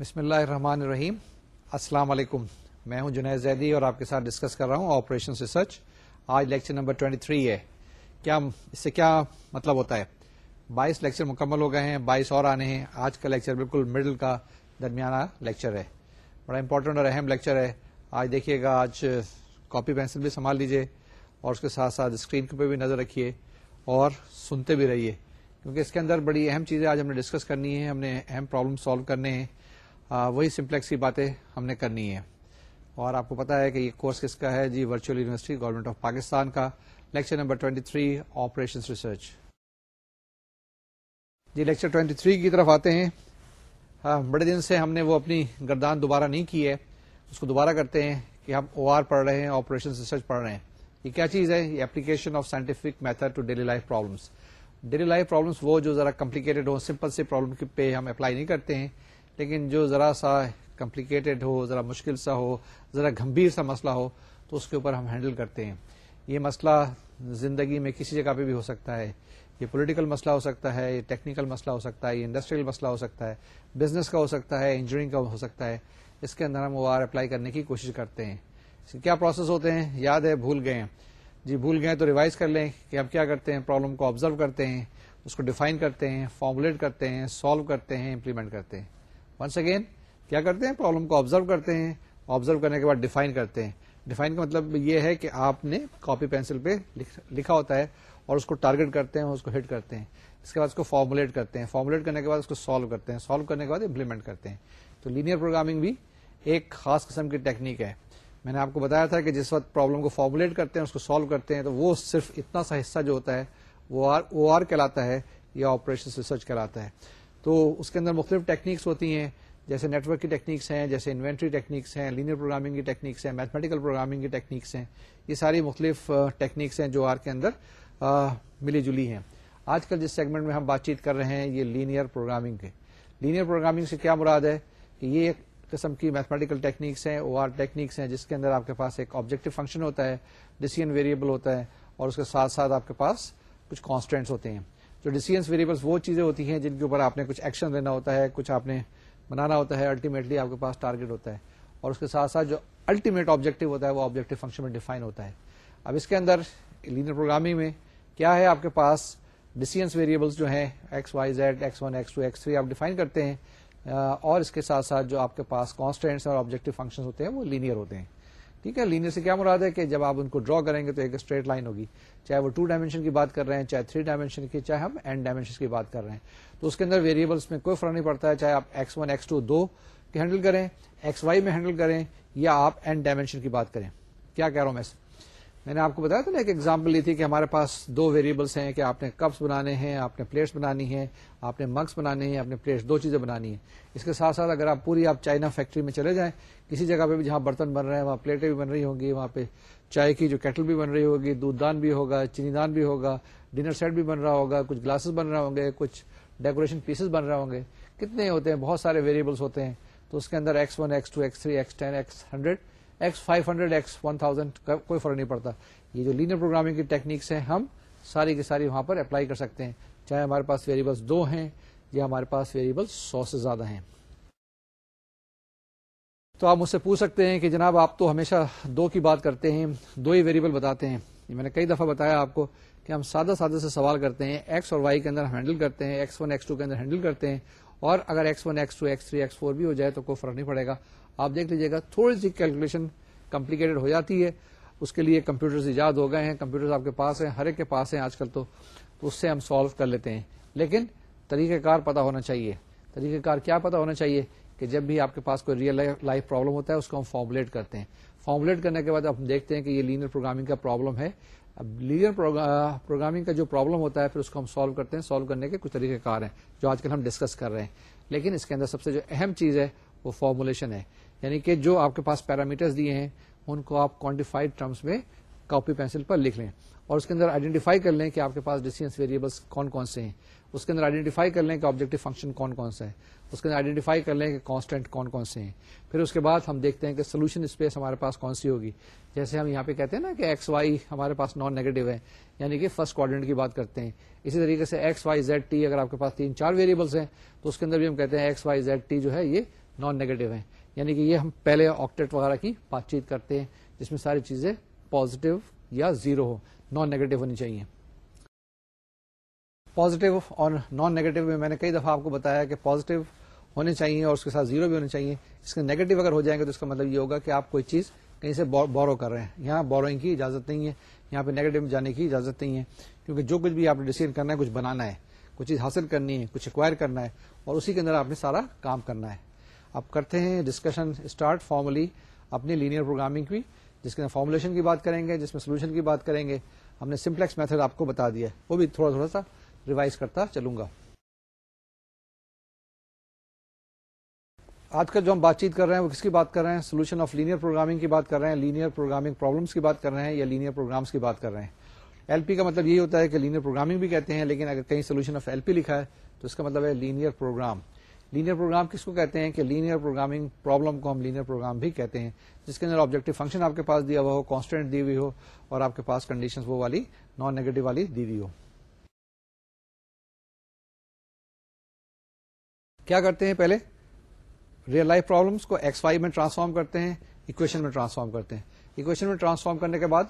بسم اللہ الرحمن الرحیم۔ السلام علیکم۔ میں ہوں جنید زیدی اور آپ کے ساتھ ڈسکس کر رہا ہوں آپریشن ریسرچ۔ آج لیکچر نمبر 23 ہے۔ کیا اس سے کیا مطلب ہوتا ہے؟ بائیس لیکچر مکمل ہو گئے ہیں، بائیس اور آنے ہیں۔ آج کا لیکچر بالکل مڈل کا درمیانہ لیکچر ہے۔ بڑا امپورٹنٹ اور اہم لیکچر ہے۔ آج دیکھیے گا، آج کاپی پینسل بھی سنبھال لیجیے اور اس کے ساتھ ساتھ اسکرین پہ بھی نظر رکھیے اور سنتے بھی رہیے۔ کیونکہ اس کے اندر بڑی اہم چیزیں آج ہم نے ڈسکس کرنی ہے ہم نے اہم پرابلم سالو کرنے ہیں۔ وہی سمپلیکس کی باتیں ہم نے کرنی ہے اور آپ کو پتا ہے کہ یہ کورس کس کا ہے؟ جی virtual university government of Pakistan کا۔ Lecture number 23 operation research. جی لیکچر 23 کی طرف آتے ہیں۔ ہاں بڑے دن سے ہم نے وہ اپنی گردان دوبارہ نہیں کی ہے۔ اس کو دوبارہ کرتے ہیں کہ ہم او آر پڑھ رہے ہیں، آپریشن ریسرچ پڑھ رہے ہیں۔ یہ کیا چیز ہے؟ یہ application of scientific method to daily life problems daily life problems وہ جو ذرا کمپلیکیٹڈ ہو سمپل سے پرابلم پہ ہم اپلائی نہیں کرتے ہیں۔ لیکن جو ذرا سا کمپلیکیٹڈ ہو، ذرا مشکل سا ہو، ذرا گمبھیر سا مسئلہ ہو، تو اس کے اوپر ہم ہینڈل کرتے ہیں۔ یہ مسئلہ زندگی میں کسی جگہ پہ بھی ہو سکتا ہے۔ یہ پولیٹیکل مسئلہ ہو سکتا ہے، یہ ٹیکنیکل مسئلہ ہو سکتا ہے، یہ انڈسٹریل مسئلہ ہو سکتا ہے۔ بزنس کا ہو سکتا ہے انجینئرنگ کا ہو سکتا ہے۔ اس کے اندر ہم او آر اپلائی کرنے کی کوشش کرتے ہیں۔ اس کے کیا پروسیس ہوتے ہیں؟ یاد ہے، بھول گئے ہیں۔ جی بھول گئے تو ریوائز کر لیں کہ ہم کیا کرتے ہیں؟ پرابلم کو آبزرو کرتے ہیں، اس کو ڈیفائن کرتے ہیں فارمولیٹ کرتے ہیں سالو کرتے ہیں امپلیمنٹ کرتے ہیں۔ ونس اگین کیا کرتے ہیں؟ پرابلم کو آبزرو کرتے ہیں۔ آبزرو کرنے کے بعد ڈیفائن کرتے ہیں۔ ڈیفائن کا مطلب یہ ہے کہ آپ نے کاپی پینسل پہ لکھا ہوتا ہے اور اس کو ٹارگیٹ کرتے ہیں، اس کو ہٹ کرتے ہیں۔ اس کے بعد اس کو فارمولیٹ کرتے ہیں۔ فارمولیٹ کرنے کے بعد اس کو سالو کرتے ہیں۔ سالو کرنے کے بعد امپلیمنٹ کرتے ہیں۔ تو لینئر پروگرامنگ بھی ایک خاص قسم کی ٹیکنیک ہے۔ میں نے آپ کو بتایا تھا کہ جس وقت پرابلم کو فارمولیٹ کرتے ہیں، اس کو سالو کرتے ہیں، تو وہ صرف اتنا سا حصہ جو ہوتا ہے، وہ او آر کہلاتا ہے یا آپریشن ریسرچ کہلاتا ہے۔ تو اس کے اندر مختلف ٹیکنیکس ہوتی ہیں، جیسے نیٹورک کی ٹیکنیکس ہیں، جیسے انوینٹری ٹیکنیکس ہیں لینئر پروگرامنگ کی ٹیکنیکس ہیں میتھمیٹیکل پروگرامنگ کی ٹیکنیکس ہیں۔ یہ ساری مختلف ٹیکنیکس ہیں جو آر کے اندر ملی جلی ہیں۔ آج کل جس سیگمنٹ میں ہم بات چیت کر رہے ہیں، یہ لینئر پروگرامنگ کے۔ لینئر پروگرامنگ سے کیا مراد ہے؟ کہ یہ ایک قسم کی میتھمیٹیکل ٹیکنیکس ہیں او آر ٹیکنیکس ہیں، جس کے اندر آپ کے پاس ایک آبجیکٹو فنکشن ہوتا ہے ڈیسیزن ویریبل ہوتا ہے، اور اس کے ساتھ ساتھ آپ کے پاس کچھ کانسٹینٹس ہوتے ہیں۔ جو ڈیسیزنس ویریبلس وہ چیزیں ہوتی ہیں جن کے اوپر آپ نے کچھ ایکشن لینا ہوتا ہے، کچھ آپ نے بنانا ہوتا ہے الٹیمیٹلی آپ کے پاس ٹارگیٹ ہوتا ہے اور اس کے ساتھ ساتھ جو الٹیمیٹ آبجیکٹو ہوتا ہے وہ آبجیکٹو فنکشن میں ڈیفائن ہوتا ہے۔ اب اس کے اندر لینئر پروگرامنگ میں کیا ہے؟ آپ کے پاس ڈیسیئنس ویریبلس جو ہیں X Y Z X one X two X three آپ ڈیفائن کرتے ہیں اور اس کے ساتھ ساتھ جو آپ کے پاس کانسٹینٹس اور آبجیکٹو فنکشن ہوتے ہیں وہ لینئر ہوتے ہیں۔ ٹھیک ہے لینئر سے کیا مراد ہے کہ جب آپ ان کو ڈرا کریں گے تو ایک اسٹریٹ لائن ہوگی۔ چاہے وہ ٹو ڈائمینشن کی بات کر رہے ہیں، چاہے تھری ڈائمینشن کی، چاہے ہم این ڈائمینشن کی بات کر رہے ہیں۔ تو اس کے اندر ویریبلس میں کوئی فرق نہیں پڑتا ہے، چاہے آپ ایکس ون ایکس ٹو دو ہینڈل کریں ایکس وائی میں ہینڈل کریں یا آپ این ڈائمینشن کی بات کریں۔ کیا کہہ رہا ہوں میں میں نے آپ کو بتایا تھا نا ایک ایگزامپل لی تھی کہ ہمارے پاس دو ویریبلس ہیں کہ آپ نے کپس بنانے ہیں، آپ نے پلیٹس بنانی ہیں، آپ نے مگس بنانے ہیں، آپ نے پلیٹس دو چیزیں بنانی ہیں۔ اس کے ساتھ ساتھ اگر آپ پوری آپ چائنا فیکٹری میں چلے جائیں، کسی جگہ پہ بھی جہاں برتن بن رہے ہیں، وہاں پلیٹیں بھی بن رہی ہوں گی، وہاں پہ چائے کی جو کیٹل بھی بن رہی ہوگی، دودھ دان بھی ہوگا، چینی دان بھی ہوگا ڈنر سیٹ بھی بن رہا ہوگا، کچھ گلاسز بن رہے ہوں گے، کچھ ڈیکوریشن پیسز بن رہے ہوں گے۔ کتنے ہوتے ہیں؟ بہت سارے ویریبلس ہوتے ہیں۔ تو اس کے اندر X one X two X three X ten X hundred X five hundred X one thousand کوئی فرق نہیں پڑتا۔ یہ جو لینئر پروگرامنگ کی ٹیکنیکس ہیں، ہم ساری کی ساری وہاں پر اپلائی کر سکتے ہیں۔ چاہے ہمارے پاس ویریبلس دو ہیں یا ہمارے پاس ویریبل سو سے زیادہ ہیں۔ تو آپ مجھ سے پوچھ سکتے ہیں کہ جناب، آپ تو ہمیشہ دو کی بات کرتے ہیں، دو ہی ویریبل بتاتے ہیں۔ یہ میں نے کئی دفعہ بتایا آپ کو کہ ہم سادہ سادہ سے سوال کرتے ہیں۔ ایکس اور وائی کے اندر ہینڈل کرتے ہیں ایکس ون ایکس ٹو کے اندر ہینڈل کرتے ہیں۔ اور اگر X one X two X three X four بھی ہو جائے تو کوئی فرق نہیں پڑے گا۔ آپ دیکھ لیجیے گا، تھوڑی سی کیلکولیشن کمپلیکیٹڈ ہو جاتی ہے۔ اس کے لیے کمپیوٹر ایجاد ہو گئے ہیں کمپیوٹر آپ کے پاس ہیں، ہر ایک کے پاس ہیں آج کل تو اس سے ہم سالو کر لیتے ہیں۔ لیکن طریقہ کار پتا ہونا چاہیے۔ طریقہ کار کیا پتا ہونا چاہیے کہ جب بھی آپ کے پاس کوئی ریئل لائف پرابلم ہوتا ہے، اس کو ہم فارمولیٹ کرتے ہیں۔ فارمولیٹ کرنے کے بعد ہم دیکھتے ہیں کہ یہ لینئر پروگرامنگ کا پرابلم ہے۔ اب لینئر پروگرامنگ کا جو پرابلم ہوتا ہے، پھر اس کو ہم سالو کرتے ہیں۔ سالو کرنے کے کچھ طریقہ کار ہیں جو آج کل ہم ڈسکس کر رہے ہیں۔ لیکن اس کے اندر سب سے جو اہم چیز ہے، وہ فارمولیشن ہے۔ یعنی کہ جو آپ کے پاس پیرامیٹرز دیے ہیں، ان کو آپ کوانٹیفائڈ ٹرمس میں کاپی پینسل پر لکھ لیں۔ اور اس کے اندر آئیڈینٹیفائی کر لیں کہ آپ کے پاس ڈیسیزنس ویریبلس کون کون سے ہیں۔ اس کے اندر آئیڈینٹیفائی کر لیں کہ آبجیکٹو فنکشن کون کون سا ہے۔ اس کے اندر آئیڈینٹیفائی کر لیں کہ کانسٹینٹ کون کون سے ہیں۔ پھر اس کے بعد ہم دیکھتے ہیں کہ سولوشن اسپیس ہمارے پاس کون سی ہوگی۔ جیسے ہم یہاں پہ کہتے ہیں نا کہ ایکس وائی ہمارے پاس نان نیگیٹو ہے یعنی کہ فرسٹ کوارڈینٹ کی بات کرتے ہیں۔ اسی طریقے سے ایکس وائی زیڈ ٹی اگر آپ کے پاس تین چار ویریبلس ہیں، تو اس کے اندر بھی ہم کہتے ہیں ایکس وائی زیڈ ٹی جو ہے، یہ نان نیگیٹو ہیں یعنی کہ یہ ہم پہلے آکٹیٹ وغیرہ کی بات چیت کرتے ہیں، جس میں ساری چیزیں پازیٹو یا زیرو ہو نان نیگیٹو ہونی چاہیے۔ پازیٹو اور نان نیگیٹو میں میں نے کئی دفعہ آپ کو بتایا کہ پازیٹو ہونے چاہیے اور اس کے ساتھ زیرو بھی ہونے چاہیے۔ اس کے نیگیٹو اگر ہو جائیں گے تو اس کا مطلب یہ ہوگا کہ آپ کوئی چیز کہیں سے بورو کر رہے ہیں۔ یہاں بورونگ کی اجازت نہیں ہے، یہاں پہ نیگیٹو میں جانے کی اجازت نہیں ہے۔ کیونکہ جو کچھ بھی آپ نے ڈیسیزن کرنا ہے، کچھ بنانا ہے، کچھ چیز حاصل کرنی ہے، کچھ ایکوائر کرنا ہے اور اسی کے اندر آپ نے سارا کام کرنا ہے۔ اب کرتے ہیں ڈسکشن اسٹارٹ فارملی اپنی لینئر پروگرامنگ کی، جس کے فارمولیشن کی بات کریں گے، جس میں سولوشن کی بات کریں گے۔ ہم نے سمپلیکس میتھڈ آپ کو بتا دیا ہے۔ وہ بھی تھوڑا تھوڑا سا ریوائز کرتا چلوں گا۔ آج کل جو ہم بات چیت کر رہے ہیں، وہ کس کی بات کر رہے ہیں؟ سولوشن آف لینئر پروگرامنگ کی بات کر رہے ہیں۔ لینئر پروگرامنگ پرابلمس کی بات کر رہے ہیں یا لینئر پروگرامس کی بات کر رہے ہیں؟ ایل پی کا مطلب یہی ہوتا ہے کہ لینئر پروگرامنگ بھی کہتے ہیں، لیکن اگر کہیں سولوشن آف ایل پی لکھا ہے تو اس کا مطلب ہے لینئر پروگرام لینئر پروگرام کس کو کہتے ہیں کہ لینئر پروگرامنگ پرابلم کو ہم لینئر پروگرام بھی کہتے ہیں، جس کے اندر آبجیکٹو فنکشن آپ کے پاس دیا ہوا ہو کانسٹینٹ دی ہوئی ہو، اور آپ کے پاس کنڈیشن وہ والی نان نیگیٹو والی دی ہوئی ہو۔ کیا کرتے ہیں پہلے؟ ریئل لائف پرابلمس کو ایکس وائی میں ٹرانسفارم کرتے ہیں اکویشن میں ٹرانسفارم کرتے ہیں۔ اکویشن میں ٹرانسفارم کرنے کے بعد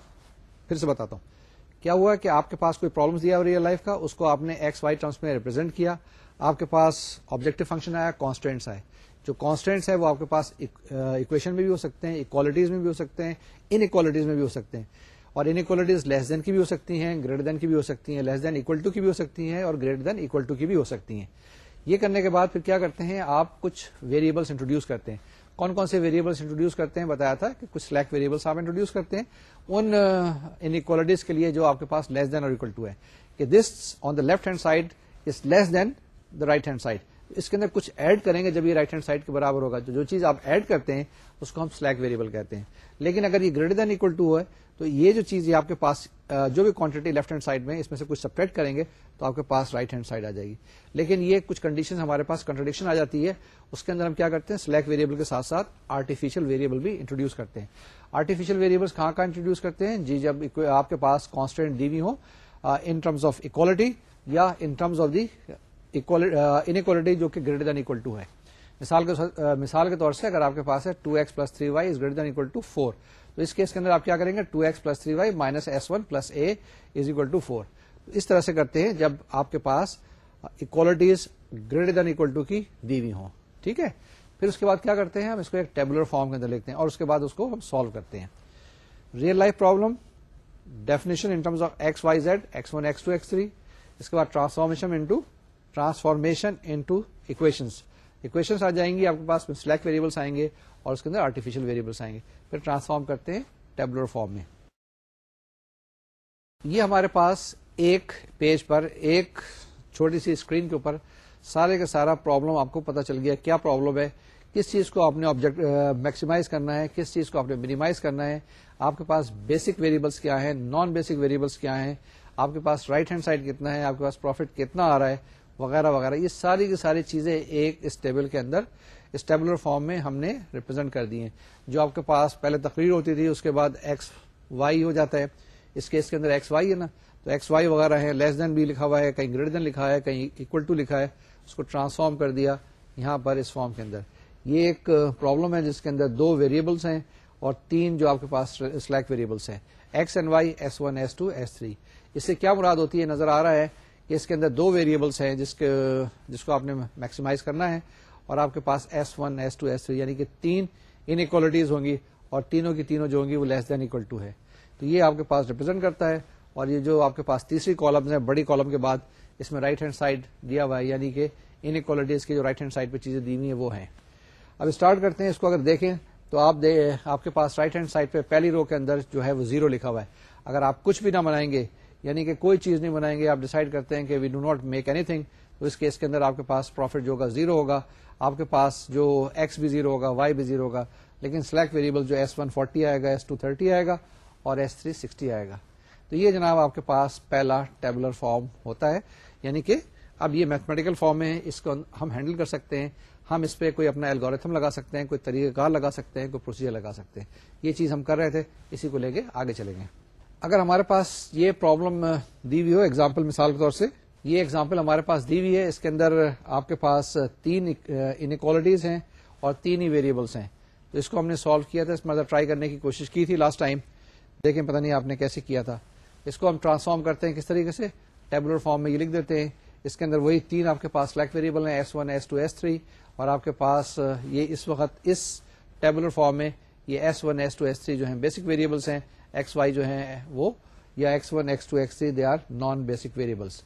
پھر سے بتاتا ہوں۔ کیا ہوا کہ آپ کے پاس کوئی پرابلم دیا ریئل لائف کا؟ اس کو آپ نے ایکس وائی ٹرمس میں ریپرزینٹ کیا۔ آپ کے پاس آبجیکٹو فنکشن آیا کانسٹینٹس آئے۔ جو کانسٹینٹس ہے وہ آپ کے پاس اکویشن میں بھی ہو سکتے ہیں اکوالٹیز میں بھی ہو سکتے ہیں ان اکوالٹیز میں بھی ہو سکتے ہیں۔ اور ان اکوالٹیز لیس دین کی بھی ہو سکتی ہیں گریٹر دین کی بھی ہو سکتی ہیں لیس دین اکول ٹو کی بھی ہو سکتی ہیں اور گریٹر دین اکول ٹو کی بھی ہو سکتی ہیں۔ یہ کرنے کے بعد پھر کیا کرتے ہیں؟ آپ کچھ ویریبلس انٹروڈیوس کرتے ہیں۔ کون کون سے ویریبلس انٹروڈیوس کرتے ہیں؟ بتایا تھا کہ کچھ سلیک ویریبلس آپ انٹروڈیوس کرتے ہیں۔ ان انکوالٹیز کے لیے جو آپ کے پاس لیس دین اور اکول ٹو ہے، کہ this on the left hand side is less than the right hand side اس کے اندر کچھ ایڈ کریں گے جب یہ رائٹ ہینڈ سائڈ کے برابر ہوگا۔ تو جو چیز آپ ایڈ کرتے ہیں، اس کو ہم سلیک ویریبل کہتے ہیں۔ لیکن اگر یہ گریٹر دین اکول ٹو ہے، تو یہ جو چیز یہ آپ کے پاس جو بھی کوانٹٹی لیفٹ ہینڈ سائڈ میں اس میں سے کچھ سپریٹ کریں گے، تو آپ کے پاس رائٹ ہینڈ سائڈ آ جائے گی۔ لیکن یہ کچھ کنڈیشن ہمارے پاس کنٹرڈکشن آ جاتی ہے۔ اس کے اندر ہم کیا کرتے ہیں؟ سلیکٹ ویریبل کے ساتھ ساتھ آرٹیفیشل ویریبل بھی انٹروڈیوس کرتے ہیں۔ آرٹیفیشل ویریبل کہاں کہاں انٹروڈیوس کرتے ہیں؟ جی جب آپ کے پاس کانسٹینٹ دی ہو ان ٹرمز آف اکوالٹی یا in terms of the inequality uh, جو کہ گریٹر دین اکول ٹو ہے۔ مثال کے uh, مثال کے طور سے اگر آپ کے پاس ہے two X plus three Y is greater than equal to four تو اس کیس کے اندر آپ کیا کریں گے؟ Two X plus three Y minus S one plus A is equal to four اس طرح سے کرتے ہیں جب آپ کے پاس equalities greater than equal to کی دی ہوئی ہوں۔ ٹھیک ہے؟ پھر اس کے بعد کیا کرتے ہیں؟ ہم اس کو ایک ٹیبولر فارم کے اندر لکھتے ہیں اور اس کے بعد اس کو ہم سالو کرتے ہیں۔ Real life problem definition in terms of X Y Z X one X two X three اس کے بعد transformation into transformation into equations equations آ جائیں گی، آپ کے پاس سلیکٹ ویریبلس آئیں گے اور اس کے اندر آرٹیفیشل ویریبلس آئیں گے۔ پھر ٹرانسفارم کرتے ہیں ٹیبلر فارم میں۔ یہ ہمارے پاس ایک پیج پر، ایک چھوٹی سی اسکرین کے اوپر سارے کا سارا پرابلم آپ کو پتا چل گیا۔ کیا پرابلم ہے؟ کس چیز کو آپ نے آبجیکٹ میکسیمائز کرنا ہے؟ کس چیز کو آپ نے منیمائز کرنا ہے؟ آپ کے پاس بیسک ویریبلس کیا ہیں؟ نان بیسک ویریبلس کیا ہیں؟ آپ کے پاس رائٹ ہینڈ سائڈ کتنا ہے؟ آپ کے پاس پروفٹ کتنا آ رہا ہے؟ وغیرہ وغیرہ، یہ ساری کی ساری چیزیں ایک اس ٹیبل کے اندر، اس ٹیبلر فارم میں ہم نے ریپرزینٹ کر دی ہیں۔ جو آپ کے پاس پہلے تقریر ہوتی تھی، اس کے بعد ایکس وائی ہو جاتا ہے۔ اس کیس کے اندر ایکس وائی ہے نا۔ تو ایکس وائی وغیرہ ہے لیس دین بھی لکھا ہوا ہے، کہیں گریٹر دین لکھا ہے، کہیں اکول ٹو لکھا ہے۔ اس کو ٹرانسفارم کر دیا یہاں پر اس فارم کے اندر۔ یہ ایک پرابلم ہے جس کے اندر دو ویریبلس ہیں اور تین جو آپ کے پاس سلیک ویریبلس ہیں۔ X and Y S one S two S three اس سے کیا مراد ہوتی ہے؟ نظر آ رہا ہے اس کے اندر دو ویریبلس ہیں جس کے جس کو آپ نے میکسیمائز کرنا ہے اور آپ کے پاس S one S two S three یعنی کہ تین ان اکوالٹیز ہوں گی اور تینوں کی تینوں جو ہوں گی وہ لیس دین اکول ٹو ہے۔ تو یہ آپ کے پاس ریپرزینٹ کرتا ہے اور یہ جو آپ کے پاس تیسری کالمز ہیں، بڑی کالم کے بعد اس میں رائٹ ہینڈ سائڈ دیا ہوا ہے یعنی کہ ان اکوالٹیز کی جو رائٹ ہینڈ سائڈ پہ چیزیں دی ہوئی ہیں، وہ ہیں۔ اب اسٹارٹ کرتے ہیں، اس کو اگر دیکھیں تو آپ آپ کے پاس رائٹ ہینڈ سائڈ پہ پہلی رو کے اندر جو ہے وہ زیرو لکھا ہوا ہے۔ اگر آپ کچھ بھی نہ بنائیں گے یعنی کہ کوئی چیز نہیں بنائیں گے، آپ ڈیسائڈ کرتے ہیں کہ we do not make anything تو اس کیس کے اندر آپ کے پاس پروفٹ جو ہوگا زیرو ہوگا، آپ کے پاس جو ایکس بھی زیرو ہوگا وائی بھی زیرو ہوگا، لیکن سلیکٹ ویریبل جو ایس ون فورٹی آئے گا ایس ٹو تھرٹی آئے گا اور ایس تھری سکسٹی آئے گا۔ تو یہ جناب آپ کے پاس پہلا ٹیبلر فارم ہوتا ہے۔ یعنی کہ اب یہ میتھمیٹیکل فارم ہے اس کو ہم ہینڈل کر سکتے ہیں۔ ہم اس پہ کوئی اپنا الگوریتھم لگا سکتے ہیں، کوئی طریقہ کار لگا سکتے ہیں، کوئی پروسیجر لگا سکتے ہیں۔ یہ چیز ہم کر رہے تھے، اسی کو لے کے آگے چلیں گے اگر ہمارے پاس یہ پرابلم دی ہوئی ہو ایگزامپل مثال کے طور سے، یہ ایگزامپل ہمارے پاس دی ہوئی ہے، اس کے اندر آپ کے پاس تین انکوالٹیز ہیں اور تین ہی ویریبلس ہیں۔ تو اس کو ہم نے سالو کیا تھا، اس مطلب ٹرائی کرنے کی کوشش کی تھی لاسٹ ٹائم دیکھیں، پتہ نہیں آپ نے کیسے کیا تھا۔ اس کو ہم ٹرانسفارم کرتے ہیں کس طریقے سے؟ ٹیبلر فارم میں یہ لکھ دیتے ہیں۔ اس کے اندر وہی تین آپ کے پاس سلیکٹ ویریبل ہیں S one S two S three اور آپ کے پاس یہ اس وقت اس ٹیبلر فارم میں یہ S one S two S three جو ہیں بیسک ویریبلس ہیں۔ ایکس وائی جو ہیں وہ یا X one X two X three they are non basic variables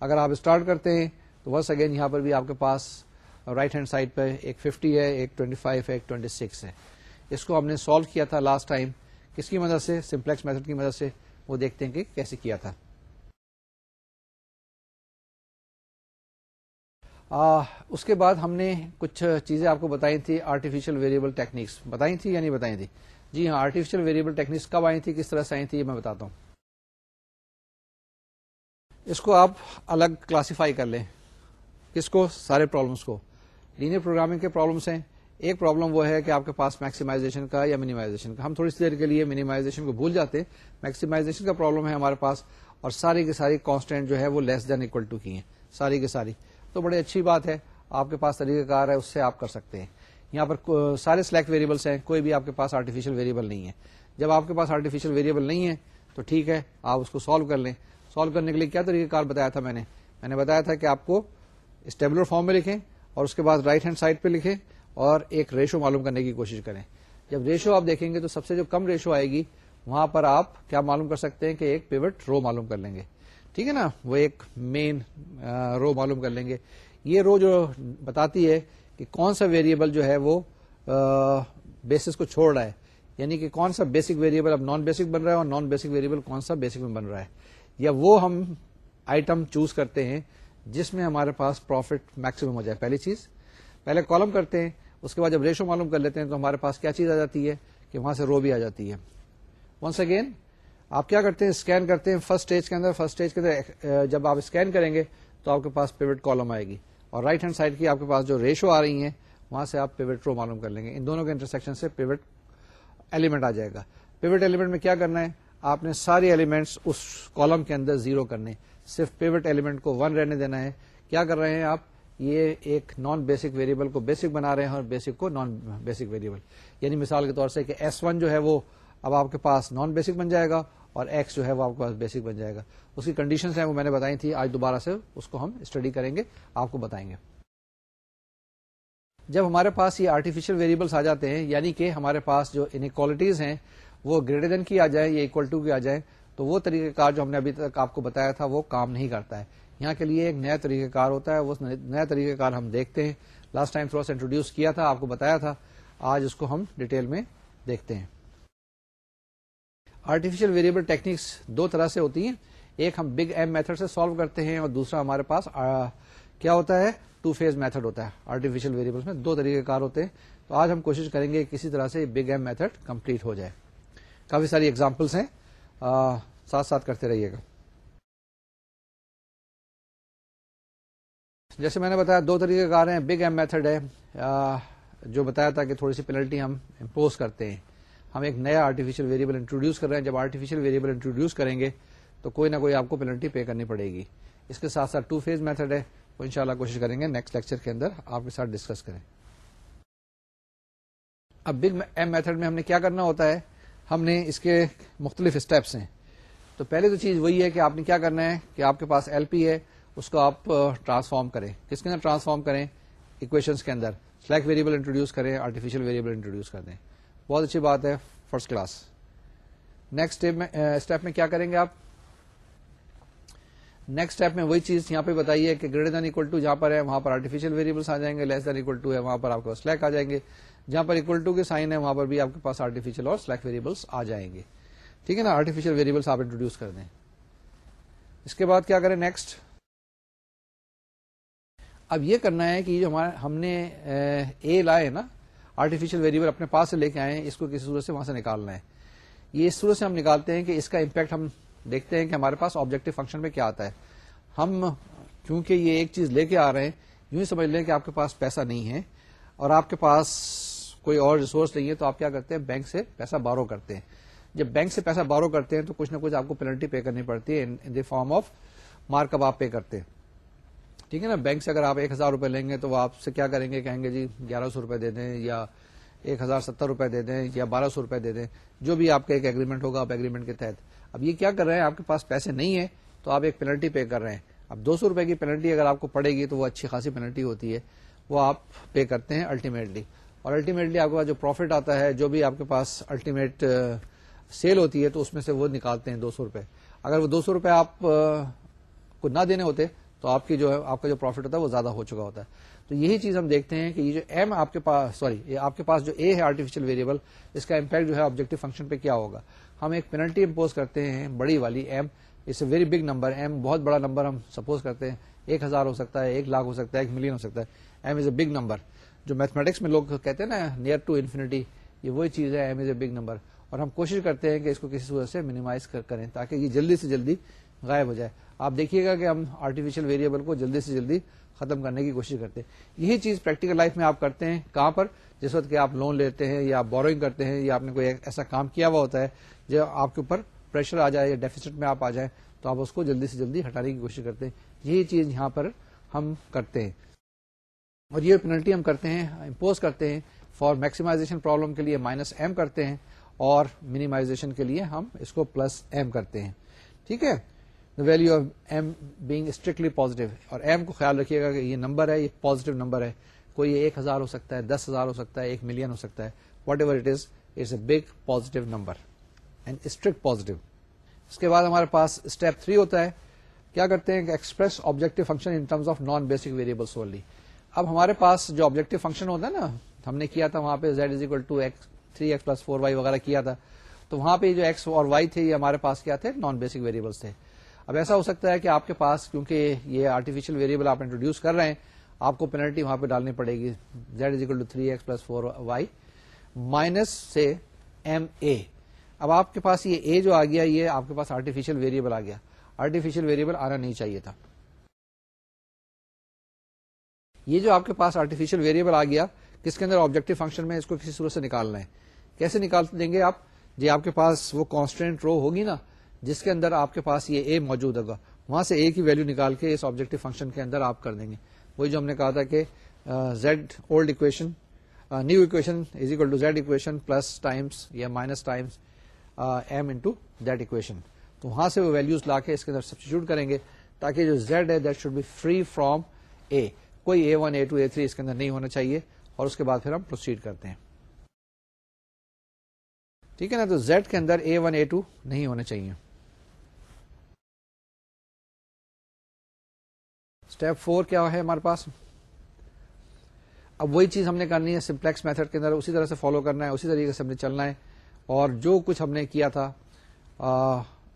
اگر آپ اسٹارٹ کرتے ہیں تو ونس اگین یہاں پر بھی آپ کے پاس رائٹ ہینڈ سائڈ پہ ایک ففٹی ہے ایک ٹوینٹی فائیو ہے ایک ٹوینٹی سکس ہے. اس کو ہم نے سالو کیا تھا لاسٹ ٹائم کس کی مدد سے? سمپلیکس میتھڈ کی مدد سے وہ دیکھتے ہیں کہ کیسے کیا تھا. آ, اس کے بعد ہم نے کچھ چیزیں آپ کو بتائی تھی آرٹیفیشل ویریبل ٹیکنیکس بتائی تھی یا نہیں بتائی تھی؟ جی ہاں آرٹیفیشل ویریبل ٹیکنیکس کب آئی تھی کس طرح سے آئی تھی یہ میں بتاتا ہوں۔ اس کو آپ الگ کلاسیفائی کر لیں۔ کس کو؟ سارے پرابلمس کو۔ لینئر پروگرامنگ کے پرابلمس ہیں۔ ایک پرابلم وہ ہے کہ آپ کے پاس میکسیمائزیشن کا یا منیمائزیشن کا۔ ہم تھوڑی سی دیر کے لیے منیمائزیشن کو بھول جاتے۔ میکسیمائزیشن کا پرابلم ہے ہمارے پاس اور ساری کی ساری کانسٹینٹ جو ہے وہ لیس دین اکول ٹو کی ہیں۔ ساری کی ساری۔ تو بڑی اچھی بات ہے۔ آپ کے پاس طریقہ کار ہے، اس سے آپ کر سکتے ہیں۔ یہاں پر سارے سلیکٹ ویریبلس ہیں، کوئی بھی آپ کے پاس آرٹیفیشل ویریبل نہیں ہے۔ جب آپ کے پاس آرٹیفیشل ویریبل نہیں ہے، تو ٹھیک ہے، آپ اس کو سالو کر لیں۔ سالو کرنے کے لیے کیا طریقہ کار بتایا تھا میں نے؟ میں نے بتایا تھا کہ آپ کو اسٹیبلر فارم میں لکھیں اور اس کے بعد رائٹ ہینڈ سائڈ پہ لکھیں اور ایک ریشو معلوم کرنے کی کوشش کریں۔ جب ریشو آپ دیکھیں گے تو سب سے جو کم ریشو آئے گی، وہاں پر آپ کیا معلوم کر سکتے ہیں کہ ایک پیوٹ رو معلوم کر لیں گے۔ ٹھیک ہے نا؟ وہ ایک مین رو معلوم کر لیں گے۔ یہ رو جو بتاتی ہے کہ کون سا ویریبل جو ہے وہ بیسس کو چھوڑ رہا ہے؟ یعنی کہ کون سا بیسک ویریبل اب نان بیسک بن رہا ہے اور نان بیسک ویریبل کون سا بیسک میں بن رہا ہے؟ یا وہ ہم آئٹم چوز کرتے ہیں جس میں ہمارے پاس پروفٹ میکسیمم ہو جائے. پہلی چیز. پہلے کالم کرتے ہیں. اس کے بعد جب ریشو معلوم کر لیتے ہیں تو ہمارے پاس کیا چیز آ جاتی ہے؟ کہ وہاں سے رو بھی آ جاتی ہے. ونس اگین آپ کیا کرتے ہیں؟ اسکین کرتے ہیں. فرسٹ اسٹیج کے اندر فرسٹ اسٹیج کے اندر جب آپ اسکین کریں گے تو آپ کے پاس پیوٹ کالم آئے گی. اور رائٹ ہینڈ سائڈ کی آپ کے پاس جو ریشو آ رہی ہیں، وہاں سے آپ پیوٹ رو معلوم کر لیں گے۔ ان دونوں کے انٹرسیکشن سے پیوٹ ایلیمنٹ آ جائے گا۔ پیوٹ ایلیمنٹ میں کیا کرنا ہے؟ آپ نے ساری ایلیمنٹس اس کالم کے اندر زیرو کرنے۔ صرف پیوٹ ایلیمنٹ کو ون رہنے دینا ہے۔ کیا کر رہے ہیں آپ؟ یہ ایک نان بیسک ویریبل کو بیسک بنا رہے ہیں اور بیسک کو نان بیسک ویریبل یعنی مثال کے طور سے کہ ایس ون جو ہے وہ اب آپ کے پاس نان بیسک بن جائے گا اور ایکس جو ہے وہ آپ کے پاس بیسک بن جائے گا۔ اس کی کنڈیشنز ہیں وہ میں نے بتائی تھی، آج دوبارہ سے اس کو ہم اسٹڈی کریں گے، آپ کو بتائیں گے۔ جب ہمارے پاس یہ آرٹیفیشل ویریبلس آ جاتے ہیں یعنی کہ ہمارے پاس جو انکوالٹیز ہیں، وہ گریٹر دین کی آ جائیں یا اکول ٹو کی آ جائیں تو وہ طریقہ کار جو ہم نے ابھی تک آپ کو بتایا تھا، وہ کام نہیں کرتا ہے۔ یہاں کے لیے ایک نیا طریقہ کار ہوتا ہے، وہ نیا طریقہ کار ہم دیکھتے ہیں۔ لاسٹ ٹائم تھوڑا سا انٹروڈیوس کیا تھا، آپ کو بتایا تھا۔ آج اس کو ہم ڈیٹیل میں دیکھتے ہیں۔ آرٹیفیشل ویریبل ٹیکنیکس دو طرح سے ہوتی ہیں۔ ایک ہم بگ ایم میتھڈ سے سالو کرتے ہیں اور دوسرا ہمارے پاس کیا ہوتا ہے؟ ٹو فیز میتھڈ ہوتا ہے۔ آرٹیفیشل ویریبل میں دو طریقے کار ہوتے ہیں۔ تو آج ہم کوشش کریں گے کسی طرح سے بگ ایم میتھڈ کمپلیٹ ہو جائے۔ کافی ساری ایگزامپلس ہیں۔ ساتھ ساتھ کرتے رہیے گا۔ جیسے میں نے بتایا، دو طریقے کار ہیں۔ بگ ایم میتھڈ ہے۔ جو بتایا تھا کہ تھوڑی سی پینلٹی ہم امپوز کرتے ہیں۔ ہم ایک نیا آرٹیفیشل ویریبل انٹروڈیوس کر رہے ہیں۔ جب آرٹیفیشل ویریبل انٹروڈیوس کریں گے تو کوئی نہ کوئی آپ کو پینلٹی پے کرنی پڑے گی۔ اس کے ساتھ ساتھ ٹو فیز میتھڈ ہے۔ وہ انشاءاللہ کوشش کریں گے۔ نیکسٹ لیکچر کے اندر آپ کے ساتھ ڈسکس کریں۔ اب بگ ایم میتھڈ میں ہم نے کیا کرنا ہوتا ہے؟ ہم نے اس کے مختلف اسٹیپس ہیں۔ تو پہلے تو چیز وہی ہے کہ آپ نے کیا کرنا ہے کہ آپ کے پاس ایل پی ہے۔ اس کو آپ ٹرانسفارم کریں۔ کس کے اندر ٹرانسفارم کریں؟ اکویشنس کے اندر۔ سلیکٹ ویریبل انٹروڈیوس کریں آرٹیفیشل ویریبل انٹروڈیوس کر دیں۔ بہت اچھی بات ہے فرسٹ کلاس نیکسٹ اسٹیپ میں کیا کریں گے آپ؟ نیکسٹ اسٹیپ میں وہی چیز یہاں پہ بتائیے کہ گریٹر دین اکول ٹو جہاں پر ہے، وہاں پر آرٹیفیشل ویریبلس آ جائیں گے لیس دین اکول ٹو ہے، وہاں پر آپ کو سلیک آ جائیں گے۔ جہاں پر اکول ٹو کے سائن ہے، وہاں پر بھی آپ کے پاس آرٹیفیشل اور سلیک ویریبلس آ جائیں گے۔ ٹھیک ہے نا؟ آرٹیفیشل ویریبلس آپ انٹروڈیوس کر دیں۔ اس کے بعد کیا کریں؟ نیکسٹ اب یہ کرنا ہے کہ جو ہم نے اے لائے نا آرٹیفیشل ویریبل اپنے پاس سے لے کے آئے ہیں اس کو کسی صورت سے وہاں سے نکالنا ہے۔ یہ اس صورت سے ہم نکالتے ہیں کہ اس کا امپیکٹ ہم دیکھتے ہیں کہ ہمارے پاس آبجیکٹو فنکشن میں کیا آتا ہے۔ ہم کیونکہ یہ ایک چیز لے کے آ رہے ہیں، یوں ہی سمجھ لیں کہ آپ کے پاس پیسہ نہیں ہے اور آپ کے پاس کوئی اور ریسورس نہیں ہے، تو آپ کیا کرتے ہیں؟ بینک سے پیسہ بارو کرتے ہیں۔ جب بینک سے پیسہ بارو کرتے ہیں تو کچھ نہ کچھ آپ کو پینلٹی پے کرنی پڑتی ہے in the form of mark اب آپ پے کرتے ہیں۔ ٹھیک ہے نا، بینک سے اگر آپ ایک ہزار روپے لیں گے تو وہ آپ سے کیا کریں گے؟ کہیں گے جی گیارہ سو روپے دے دیں یا ایک ہزار ستر روپے دے دیں یا بارہ سو روپے دے دیں، جو بھی آپ کا ایک ایگریمنٹ ہوگا، آپ ایگریمنٹ کے تحت۔ اب یہ کیا کر رہے ہیں؟ آپ کے پاس پیسے نہیں ہے تو آپ ایک پینلٹی پے کر رہے ہیں۔ اب دو سو روپے کی پینلٹی اگر آپ کو پڑے گی تو وہ اچھی خاصی پینلٹی ہوتی ہے۔ وہ آپ پے کرتے ہیں الٹیمیٹلی اور الٹیمیٹلی آپ کے پاس جو پروفٹ آتا ہے، جو بھی آپ کے پاس الٹیمیٹ سیل uh, ہوتی ہے تو اس میں سے وہ نکالتے ہیں دو سو روپے۔ اگر وہ دو سو روپے آپ uh, کو نہ دینے ہوتے تو آپ کی جو ہے آپ کا جو پروفٹ ہوتا ہے وہ زیادہ ہو چکا ہوتا ہے۔ تو یہی چیز ہم دیکھتے ہیں کہ یہ جو ایم آپ کے پاس سوری آپ کے پاس جو اے ہے آرٹیفیشل ویریبل اس کا امپیکٹ جو ہے آبجیکٹو فنکشن پہ کیا ہوگا؟ ہم ایک پینلٹی امپوز کرتے ہیں بڑی والی M it's a very big number M بہت بڑا نمبر ہم سپوز کرتے ہیں۔ ایک ہزار ہو سکتا ہے، ایک لاکھ ہو سکتا ہے، ایک ملین ہو سکتا ہے۔ M is a big number جو میتھمیٹکس میں لوگ کہتے ہیں نا نیئر ٹو انفینٹی یہ وہی چیز ہے M is a big number اور ہم کوشش کرتے ہیں کہ اس کو کسی صورت سے منیمائز کریں تاکہ یہ جلدی سے جلدی غائب ہو جائے۔ آپ دیکھیے گا کہ ہم آرٹیفیشل ویریبل کو جلدی سے جلدی ختم کرنے کی کوشش کرتے ہیں۔ یہی چیز پریکٹیکل لائف میں آپ کرتے ہیں کہاں پر؟ جس وقت کہ آپ لون لیتے ہیں یا بورنگ کرتے ہیں یا آپ نے کوئی ایسا کام کیا ہوا ہوتا ہے جو آپ کے اوپر پریشر آ جائے یا ڈیفیسٹ میں آپ آ جائیں، تو آپ اس کو جلدی سے جلدی ہٹانے کی کوشش کرتے ہیں۔ یہی چیز یہاں پر ہم کرتے ہیں۔ اور یہ پینلٹی ہم کرتے ہیں امپوز کرتے ہیں فار میکسیمائزیشن پرابلم کے لیے مائنس ایم کرتے ہیں اور منیمائزیشن کے لیے ہم اس کو پلس ایم کرتے ہیں۔ ٹھیک ہے؟ The value of M being strictly positive اور ایم کو خیال رکھیے گا کہ یہ نمبر ہے، یہ پوزیٹو نمبر ہے۔ کوئی ایک ہزار ہو سکتا ہے، دس ہزار ہو سکتا ہے، ایک ملین ہو سکتا ہے۔ Whatever it is it's a big positive number and strict positive اس کے بعد ہمارے پاس اسٹیپ تھری ہوتا ہے۔ کیا کرتے ہیں کہ express objective function in terms of non basic variable solely اب ہمارے پاس جو آبجیکٹو فنکشن ہوتا ہے نا، ہم نے کیا تھا، وہاں پہ Z is equal to X three X plus four Y وغیرہ کیا تھا۔ تو وہاں پہ جو ایکس اور وائی تھے، یہ ہمارے پاس کیا تھے؟ نان بیسک ویریبلس تھے۔ اب ایسا ہو سکتا ہے کہ آپ کے پاس کیونکہ یہ آرٹیفیشل ویریبل آپ انٹروڈیوس کر رہے ہیں، آپ کو پینلٹی وہاں پہ ڈالنی پڑے گی۔ Z is equal to three X plus four Y minus سے ایم اے اب آپ کے پاس یہ اے جو آ گیا، یہ آپ کے پاس آرٹیفیشل ویریبل آ گیا۔ آرٹیفیشل ویریبل آنا نہیں چاہیے تھا۔ یہ جو آپ کے پاس آرٹیفیشل ویریبل آ گیا، کس کے اندر آبجیکٹو فنکشن میں اس کو کسی صورت سے نکالنا ہے؟ کیسے نکال دیں گے آپ؟ جی آپ کے پاس وہ کانسٹینٹ رو ہوگی نا جس کے اندر آپ کے پاس یہ اے موجود ہوگا، وہاں سے اے کی ویلو نکال کے اس آبجیکٹو فنکشن کے اندر آپ کر دیں گے۔ وہی جو ہم نے کہا تھا کہ Z old equation new equation is equal to Z equation plus times یا minus times M into that equation تو وہاں سے وہ ویلوز لا کے اس کے اندر سبسٹیچیوٹ کریں گے تاکہ جو زیڈ ہے that should be free from a کوئی A one A two A three اس کے اندر نہیں ہونا چاہیے اور اس کے بعد پھر ہم پروسیڈ کرتے ہیں۔ ٹھیک ہے نا؟ تو زیڈ کے اندر اے ون اے ٹو نہیں ہونا چاہیے۔ اسٹیپ فور کیا ہے ہمارے پاس؟ اب وہی چیز ہم نے کرنی ہے سمپلیکس میتھڈ کے اندر اسی طرح سے فالو کرنا ہے، اسی طریقے سے ہم نے چلنا ہے۔ اور جو کچھ ہم نے کیا تھا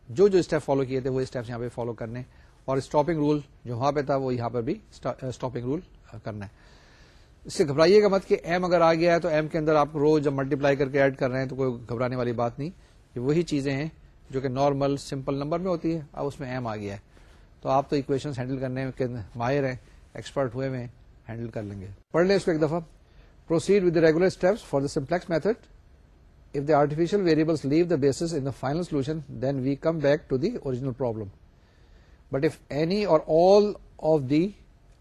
جو جو اسٹیپ فالو کیے تھے، وہ اسٹیپس یہاں پہ فالو کرنے اور اسٹاپنگ رول جو وہاں پہ تھا، وہ یہاں پہ بھی اسٹاپنگ رول کرنا ہے۔ اس سے گھبرائیے گا مت کہ ایم اگر آ گیا ہے تو ایم کے اندر آپ روز جب ملٹیپلائی کر کے ایڈ کر رہے ہیں تو کوئی گھبرانے والی بات نہیں۔ یہ وہی چیزیں ہیں جو کہ نارمل سمپل نمبر میں ہوتی ہے، اب اس میں ایم آ گیا ہے۔ تو آپ تو اکویشن ہینڈل کرنے کے ماہر ہیں ایکسپرٹ ہوئے میں ہینڈل کر لیں گے۔ پڑھ لیں اس کو ایک دفعہ۔ Proceed with regular steps for the simplex method if the artificial variables leave the base in final solution then we come back to the original problem but if any or all of the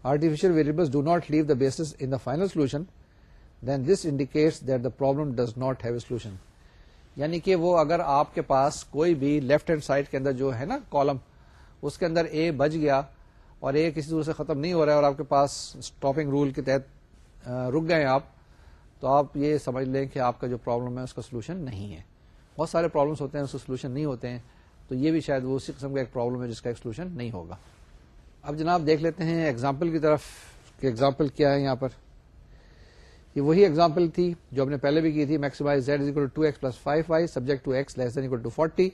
artificial variables do not leave the basis in the final solution, then this indicates that the problem does not have a solution. یعنی کہ وہ اگر آپ کے پاس کوئی بھی left hand side کے اندر جو ہے نا کالم اس کے اندر اے بج گیا اور اے کسی دور سے ختم نہیں ہو رہا ہے اور آپ کے پاس اسٹاپنگ رول کے تحت رک گئے آپ، تو آپ یہ سمجھ لیں کہ آپ کا جو پرابلم ہے اس کا سولوشن نہیں ہے۔ بہت سارے پرابلمس ہوتے ہیں اس کے سولوشن نہیں ہوتے ہیں، تو یہ بھی شاید وہ اسی قسم کا ایک پرابلم ہے جس کا ایک سولوشن نہیں ہوگا۔ اب جناب دیکھ لیتے ہیں ایگزامپل کی طرف کہ ایگزامپل کیا ہے یہاں پر۔ یہ وہی ایگزامپل تھی جو ہم نے پہلے بھی کی تھی maximize Z two X plus five Y subject to X less than equal to forty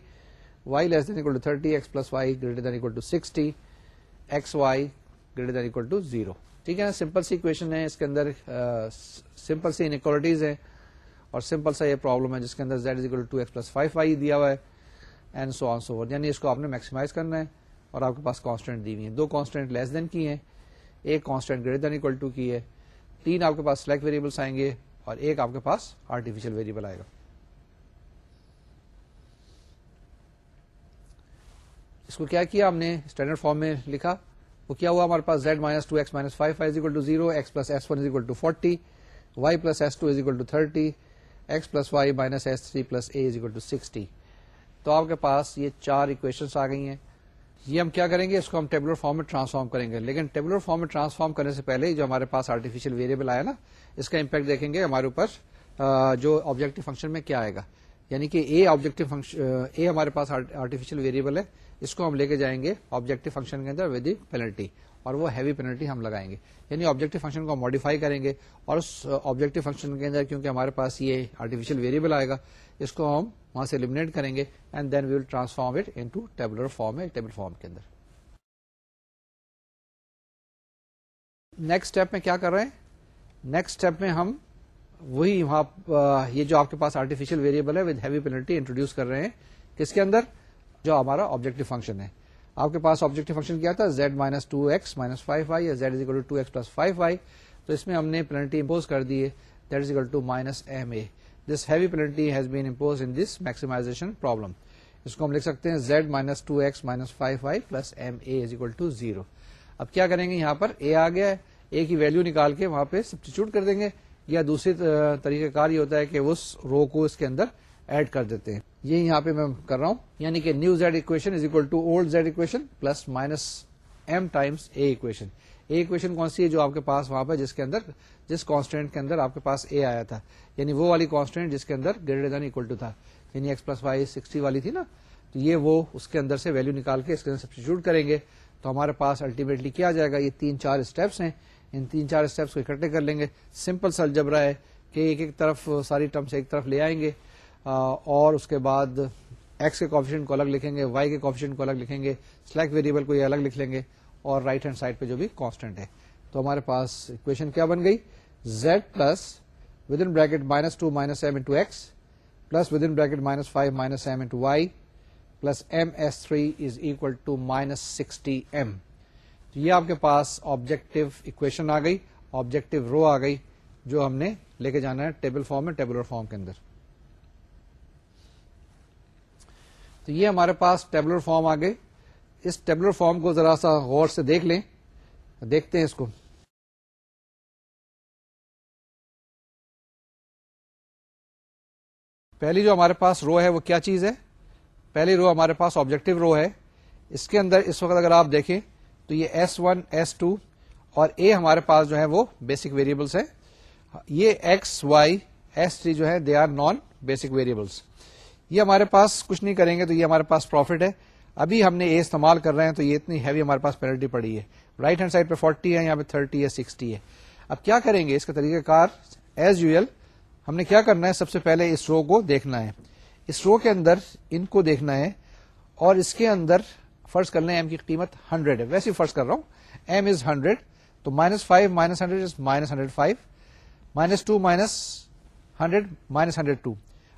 Y less than equal to thirty X plus Y greater than equal to sixty X Y greater than equal to zero ٹھیک ہے نا simple سی equation ہے اس کے اندر simple سی inequalities ہیں اور simple سا یہ problem ہے جس کے اندر Z is equal to X plus five Y دیا ہوا ہے اینڈ سو آن سو یعنی اس کو آپ نے میکسیمائز کرنا ہے اور آپ کے پاس کانسٹینٹ دی ہوئی ہیں دو کانسٹینٹ لیس دین کی ہیں ایک constant greater than equal to کی ہے تین آپ کے پاس سلیکٹ ویریبلس آئیں گے اور ایک آپ کے پاس آرٹیفیشل ویریبل آئے گا اس کو کیا کیا ہم نے اسٹینڈرڈ فارم میں لکھا؟ وہ کیا ہوا ہمارے پاس؟ Z minus two X minus five five equal to zero X plus S one is equal to forty Y plus S two is equal to thirty X plus Y minus S three plus A is equal to sixty تو آپ کے پاس یہ چار equations آ گئی ہیں۔ یہ ہم کیا کریں گے؟ اس کو ہم ٹیبلر فارم میں ٹرانسفارم کریں گے۔ لیکن ٹیبلر فارم میں ٹرانسفارم کرنے سے پہلے جو ہمارے پاس آرٹیفیشل ویریبل آیا نا، اس کا امپیکٹ دیکھیں گے ہمارے اوپر جو آبجیکٹو فنکشن میں کیا آئے گا۔ یعنی کہ اے آبجیکٹو فنکشن اے ہمارے پاس آرٹیفیشل ویریبل ہے، اس کو ہم لے کے جائیں گے آبجیکٹو فنکشن کے اندر ود پینلٹی اور وہ ہیوی پینلٹی ہم لگائیں گے۔ یعنی آبجیکٹو فنکشن کو ماڈیفائی کریں گے، اور اس آبجیکٹو فنکشن کے اندر کیونکہ ہمارے پاس یہ آرٹیفیشل ویریبل آئے گا، اس کو ہم وہاں سے المنیٹ کریں گے and then we will transform it in tabular form table form کے اندر۔ نیکسٹ اسٹیپ میں کیا کر رہے ہیں؟ نیکسٹ اسٹیپ میں ہم وہی وہاں یہ جو آپ کے پاس آرٹیفیشل ویریبل ہے ود ہیوی پینلٹی انٹروڈیوس کر رہے ہیں، کس کے اندر؟ جو ہمارا آبجیکٹو فنکشن ہے۔ آپ کے پاس آبجیکٹو فنکشن کیا تھا؟ Z minus two X minus five یا Z is equal to X plus five I تو اس میں ہم نے پینلٹی امپوز کر دی ہے۔ That is equal to minus M A this heavy penalty has been impose in this maximization problem اس کو ہم لکھ سکتے ہیں Z minus two X minus five I plus M A is equal to zero اب کیا کریں گے؟ یہاں پر اے آ گیا ہے۔ اے کی ویلو نکال کے وہاں پہ سبسٹیچیوٹ کر دیں گے۔ یا دوسری طریقہ کار یہ ہوتا ہے کہ اس رو کو اس کے اندر ایڈ کر دیتے ہیں۔ یہ یہاں پہ میں کر رہا ہوں۔ یعنی کہ new Z equation is equal to old Z equation plus minus M times A equation A equation کون سی ہے جو آپ کے پاس وہاں پہ جس کے اندر جس کانسٹینٹ کے اندر آپ کے پاس اے آیا تھا۔ یعنی وہ والی کانسٹینٹ جس کے اندر گریٹر دین اکول ٹو تھا۔ یعنی ایکس پلس وائی سکسٹی والی تھی نا۔ تو یہ وہ اس کے اندر سے ویلو نکال کے اس کے اندر سبسٹیچیوٹ کریں گے۔ تو ہمارے پاس الٹیمیٹلی کیا جائے گا؟ یہ تین چار اسٹیپس ہیں۔ ان تین چار اسٹیپس کو اکٹھے کر لیں گے۔ سمپل سل جبرا ہے کہ ایک ایک طرف ساری ٹرمس ایک طرف لے آئیں گے اور اس کے بعد ایکس کے کوفیشن کو الگ لکھیں گے وائی کے کوفیشن کو الگ لکھیں گے سلیکٹ ویریبل کو یہ الگ لکھ لیں گے، اور رائٹ ہینڈ سائڈ پہ جو بھی کانسٹنٹ ہے۔ تو ہمارے پاس اکویشن کیا بن گئی؟ Z plus with in bracket minus two minus M into X plus with in bracket minus five minus M into Y plus M S three is equal to minus sixty M تو یہ آپ کے پاس objective equation آ گئی objective row آ گئی، جو ہم نے لے کے جانا ہے ٹیبل فارم میں ٹیبلر فارم کے اندر۔ تو یہ ہمارے پاس ٹیبلر فارم آ گئے۔ اس ٹیبلر فارم کو ذرا سا غور سے دیکھ لیں۔ دیکھتے ہیں اس کو۔ پہلی جو ہمارے پاس رو ہے، وہ کیا چیز ہے؟ پہلی رو ہمارے پاس آبجیکٹو رو ہے۔ اس کے اندر، اس وقت اگر آپ دیکھیں تو یہ ایس ون ایس ٹو اور اے ہمارے پاس جو ہے وہ بیسک ویریبلس ہے یہ ایکس وائی ایس تھری جو ہے they are non basic variables یہ ہمارے پاس کچھ نہیں کریں گے تو یہ ہمارے پاس پروفٹ ہے۔ ابھی ہم نے اے استعمال کر رہے ہیں تو یہ اتنی ہیوی ہمارے پاس پینلٹی پڑی ہے۔ رائٹ ہینڈ سائڈ پہ فورٹی ہے، یہاں پہ تھرٹی ہے سکسٹی ہے۔ اب کیا کریں گے؟ اس کا طریقہ کار ایز یو ہم نے کیا کرنا ہے؟ سب سے پہلے اس رو کو دیکھنا ہے۔ اس رو کے اندر ان کو دیکھنا ہے اور اس کے اندر فرض کر لیں ایم کی قیمت ہنڈریڈ ہے۔ ویسے فرض کر رہا ہوں۔ ایم از ہنڈریڈ، تو minus five minus hundred is minus hundred five minus two minus hundred minus hundred two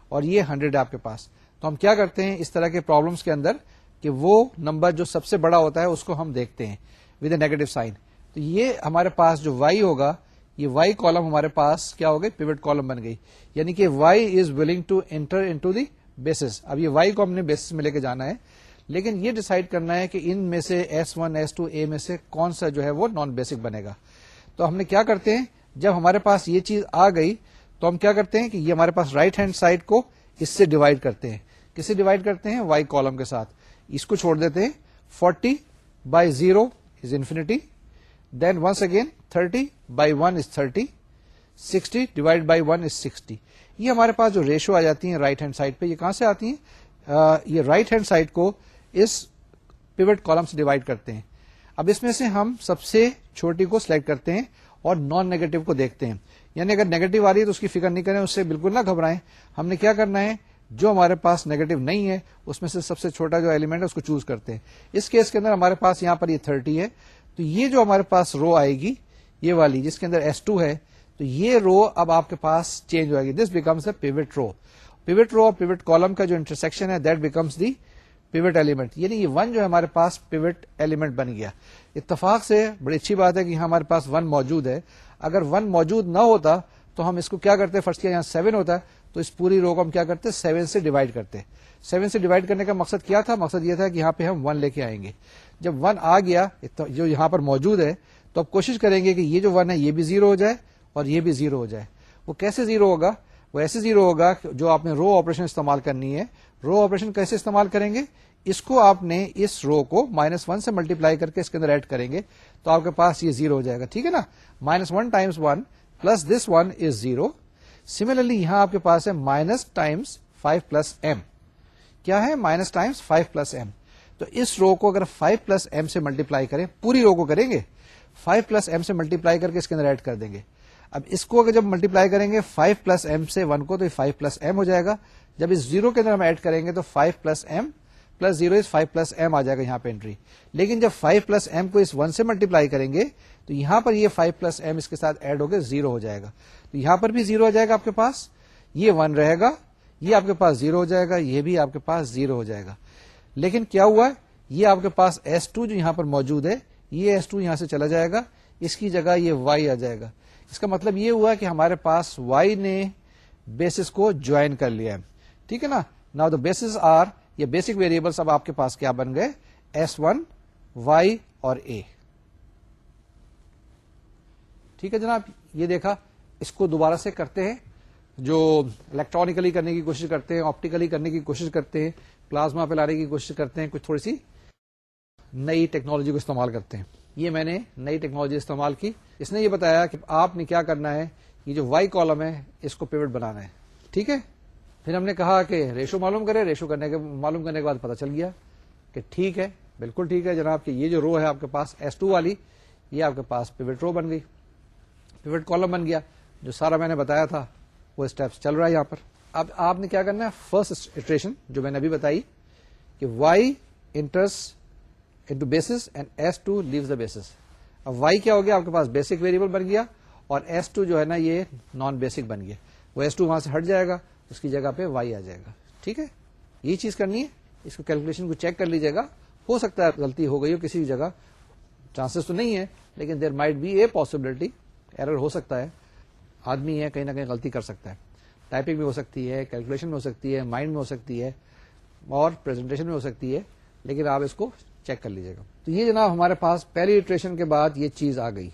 اور یہ ہنڈریڈ ہے آپ کے پاس۔ تو ہم کیا کرتے ہیں اس طرح کے پرابلمس کے اندر کہ وہ نمبر جو سب سے بڑا ہوتا ہے اس کو ہم دیکھتے ہیں ود اے نیگیٹو سائن تو یہ ہمارے پاس جو وائی ہوگا، یہ وائی کالم ہمارے پاس کیا ہو گئی؟ پیوٹ کالم بن گئی۔ یعنی کہ Y is willing to enter in to the basis اب یہ وائی کو ہم نے بیسس میں لے کے جانا ہے۔ لیکن یہ ڈسائڈ کرنا ہے کہ ان میں سے S one S two A میں سے کون سا جو ہے وہ نان بیسک بنے گا۔ تو ہم نے کیا کرتے ہیں؟ جب ہمارے پاس یہ چیز آ گئی، تو ہم کیا کرتے ہیں کہ یہ ہمارے پاس رائٹ ہینڈ سائڈ کو اس سے ڈیوائڈ کرتے ہیں۔ کسے ڈیوائڈ کرتے ہیں؟ وائی کالم کے ساتھ۔ اس کو چھوڑ دیتے ہیں۔ Forty by zero is infinity then once again thirty by one is thirty sixty divide by one is sixty یہ ہمارے پاس جو ریشو آ جاتی ہیں رائٹ ہینڈ سائڈ پہ، یہ کہاں سے آتی ہیں؟ یہ رائٹ ہینڈ سائڈ کو اس پیوٹ کالم سے ڈیوائڈ کرتے ہیں۔ اب اس میں سے ہم سب سے چھوٹی کو سلیکٹ کرتے ہیں اور نان نیگیٹو کو دیکھتے ہیں۔ یعنی اگر نیگیٹو آ رہی ہے تو اس کی فکر نہیں کریں، اس سے بالکل نہ گھبرائیں۔ ہم نے کیا کرنا ہے؟ جو ہمارے پاس نیگیٹو نہیں ہے، اس میں سے سب سے چھوٹا جو ایلیمنٹ ہے، اس کو چوز کرتے ہیں۔ اس کیس کے اندر ہمارے پاس یہاں پر یہ تھرٹی ہے۔ تو یہ جو ہمارے پاس رو آئے گی، یہ والی، جس کے اندر ایس ٹو ہے، تو یہ رو اب آپ کے پاس چینج ہو گی۔ This becomes a pivot row pivot row اور پیوٹ کالم کا جو انٹرسیکشن ہے that becomes the pivot element یعنی یہ ون جو ہمارے پاس پیوٹ ایلیمنٹ بن گیا۔ اتفاق سے بڑی اچھی بات ہے کہ ہمارے پاس ون موجود ہے۔ اگر ون موجود نہ ہوتا تو ہم اس کو کیا کرتے فرسٹ کیا یہاں سیون ہوتا ہے تو اس پوری رو کو ہم کیا کرتے سیون سے ڈیوائڈ کرتے سیون سے ڈیوائڈ کرنے کا مقصد کیا تھا؟ مقصد یہ تھا کہ یہاں پہ ہم ون لے کے آئیں گے۔ جب ون آ گیا جو یہاں پر موجود ہے، تو اب کوشش کریں گے کہ یہ جو ون ہے، یہ بھی زیرو ہو جائے اور یہ بھی زیرو ہو جائے۔ وہ کیسے زیرو ہوگا؟ وہ ایسے زیرو ہوگا جو آپ نے رو آپریشن استعمال کرنی ہے۔ رو آپریشن کیسے استعمال کریں گے؟ اس کو آپ نے اس رو کو مائنس ون سے ملٹیپلائی کر کے اس کے اندر ایڈ کریں گے تو آپ کے پاس یہ زیرو ہو جائے گا، ٹھیک ہے نا؟ Minus one times one plus this one is zero similarly یہاں آپ کے پاس ہے minus times five plus M کیا ہے minus times five plus M تو اس رو کو اگر فائیو پلس ایم سے ملٹیپلائی کریں، پوری رو کو کریں گے فائیو پلس ایم سے ملٹیپلائی کر کے اس کے اندر ایڈ کر دیں گے۔ اب اس کو اگر جب ملٹیپلائی کریں گے فائیو پلس ایم سے ون کو تو فائیو پلس ایم ہو جائے گا۔ جب اس زیرو کے اندر ہم ایڈ کریں گے تو five plus M plus zero is five plus M آ جائے گا یہاں پہ انٹری لیکن جب فائیو پلس ایم کو اس ون سے ملٹیپلائی کریں گے تو یہاں پر یہ فائیو پلس ایم اس کے ساتھ ایڈ ہو گیا زیرو ہو جائے گا۔ تو یہاں پر بھی زیرو ہو جائے گا آپ کے پاس۔ یہ ون رہے گا۔ یہ آپ کے پاس زیرو ہو جائے گا۔ یہ بھی آپ کے پاس زیرو ہو جائے گا۔ لیکن کیا ہوا ہے؟ یہ آپ کے پاس ایس ٹو جو یہاں پر موجود ہے، یہ ایس ٹو یہاں سے چلا جائے گا۔ اس کی جگہ یہ وائی آ جائے گا۔ اس کا مطلب یہ ہوا کہ ہمارے پاس وائی نے بیسس کو جوائن کر لیا ہے۔ ٹھیک ہے نا؟ نا دا بیسز آر یہ بیسک ویریبلس اب آپ کے پاس کیا بن گئے؟ ایس ون وائی اور اے ٹھیک ہے جناب؟ یہ دیکھا، اس کو دوبارہ سے کرتے ہیں، جو الیکٹرانکلی کرنے کی کوشش کرتے ہیں آپٹیکلی کرنے کی کوشش کرتے ہیں پلازما پہ لانے کی کوشش کرتے ہیں، کچھ تھوڑی سی نئی ٹیکنالوجی کو استعمال کرتے ہیں۔ یہ میں نے نئی ٹیکنالوجی استعمال کی۔ اس نے یہ بتایا کہ آپ نے کیا کرنا ہے، یہ جو وائی کالم ہے، اس کو پیوٹ بنانا ہے۔ ٹھیک ہے؟ پھر ہم نے کہا کہ ریشو معلوم کرے، ریشو کرنے کے معلوم کرنے کے بعد پتا چل گیا کہ ٹھیک ہے، بالکل ٹھیک ہے جناب، کہ یہ جو رو ہے آپ کے پاس ایس ٹو والی، یہ آپ کے پاس پیوٹ رو بن گئی۔ پیوٹ کالم بن گیا۔ جو سارا میں نے بتایا تھا، وہ اسٹیپس چل رہا ہے یہاں پر۔ اب آپ نے کیا کرنا ہے؟ فرسٹ اٹریشن جو میں نے ابھی بتائی کہ y enters into basis and s two leave the basis اب وائی کیا ہو گیا؟ آپ کے پاس بیسک ویریبل بن گیا اور ایس ٹو جو ہے نا یہ نان بیسک بن گیا. وہ ایس ٹو وہاں سے ہٹ جائے گا، اس کی جگہ پہ وائی آ جائے گا. ٹھیک ہے؟ یہ چیز کرنی ہے، اس کو کیلکولیشن کو چیک کر لیجیے گا۔ ہو سکتا ہے غلطی ہو گئی ہو، کسی جگہ۔ چانسز تو نہیں ہے، لیکن there might be a possibility error ہو سکتا ہے۔ آدمی ہے، کہیں نہ کہیں غلطی کر سکتا ہے۔ ٹائپنگ بھی ہو سکتی ہے کیلکولیشن میں ہو سکتی ہے مائنڈ میں ہو سکتی ہے اور پریزنٹیشن میں ہو سکتی ہے، لیکن آپ اس کو چیک کر لیجیے گا۔ تو یہ جناب ہمارے پاس پہلی اٹریشن کے بعد یہ چیز آ گئی۔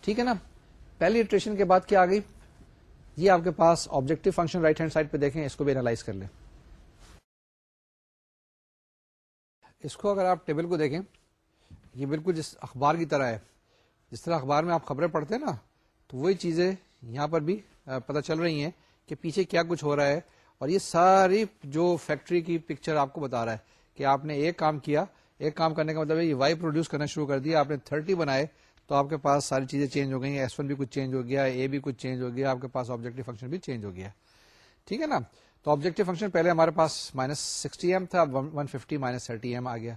ٹھیک ہے نا؟ پہلی اٹریشن کے بعد کیا آ گئی؟ یہ آپ کے پاس objective function right hand side پہ دیکھیں، اس کو بھی اینالائز کر لیں۔ اس کو اگر آپ ٹیبل کو دیکھیں، یہ بالکل جس اخبار کی طرح ہے۔ جس طرح اخبار میں آپ خبریں پڑھتے ہیں نا، تو وہی چیزیں یہاں پر بھی پتہ چل رہی ہیں کہ پیچھے کیا کچھ ہو رہا ہے۔ اور یہ ساری جو فیکٹری کی پکچر آپ کو بتا رہا ہے کہ آپ نے ایک کام کیا، ایک کام کرنے کا مطلب ہے یہ وائی پروڈیوس کرنا شروع کر دیا، آپ نے تھرٹی بنائے تو آپ کے پاس ساری چیزیں چینج ہو گئی ایس ون بھی کچھ چینج ہو گیا اے بھی کچھ چینج ہو گیا، آپ کے پاس آبجیکٹو فنکشن بھی چینج ہو گیا۔ ٹھیک ہے نا؟ تو آبجیکٹو فنکشن پہلے ہمارے پاس مائنس سکسٹی ایم تھا one fifty minus thirty M آ گیا۔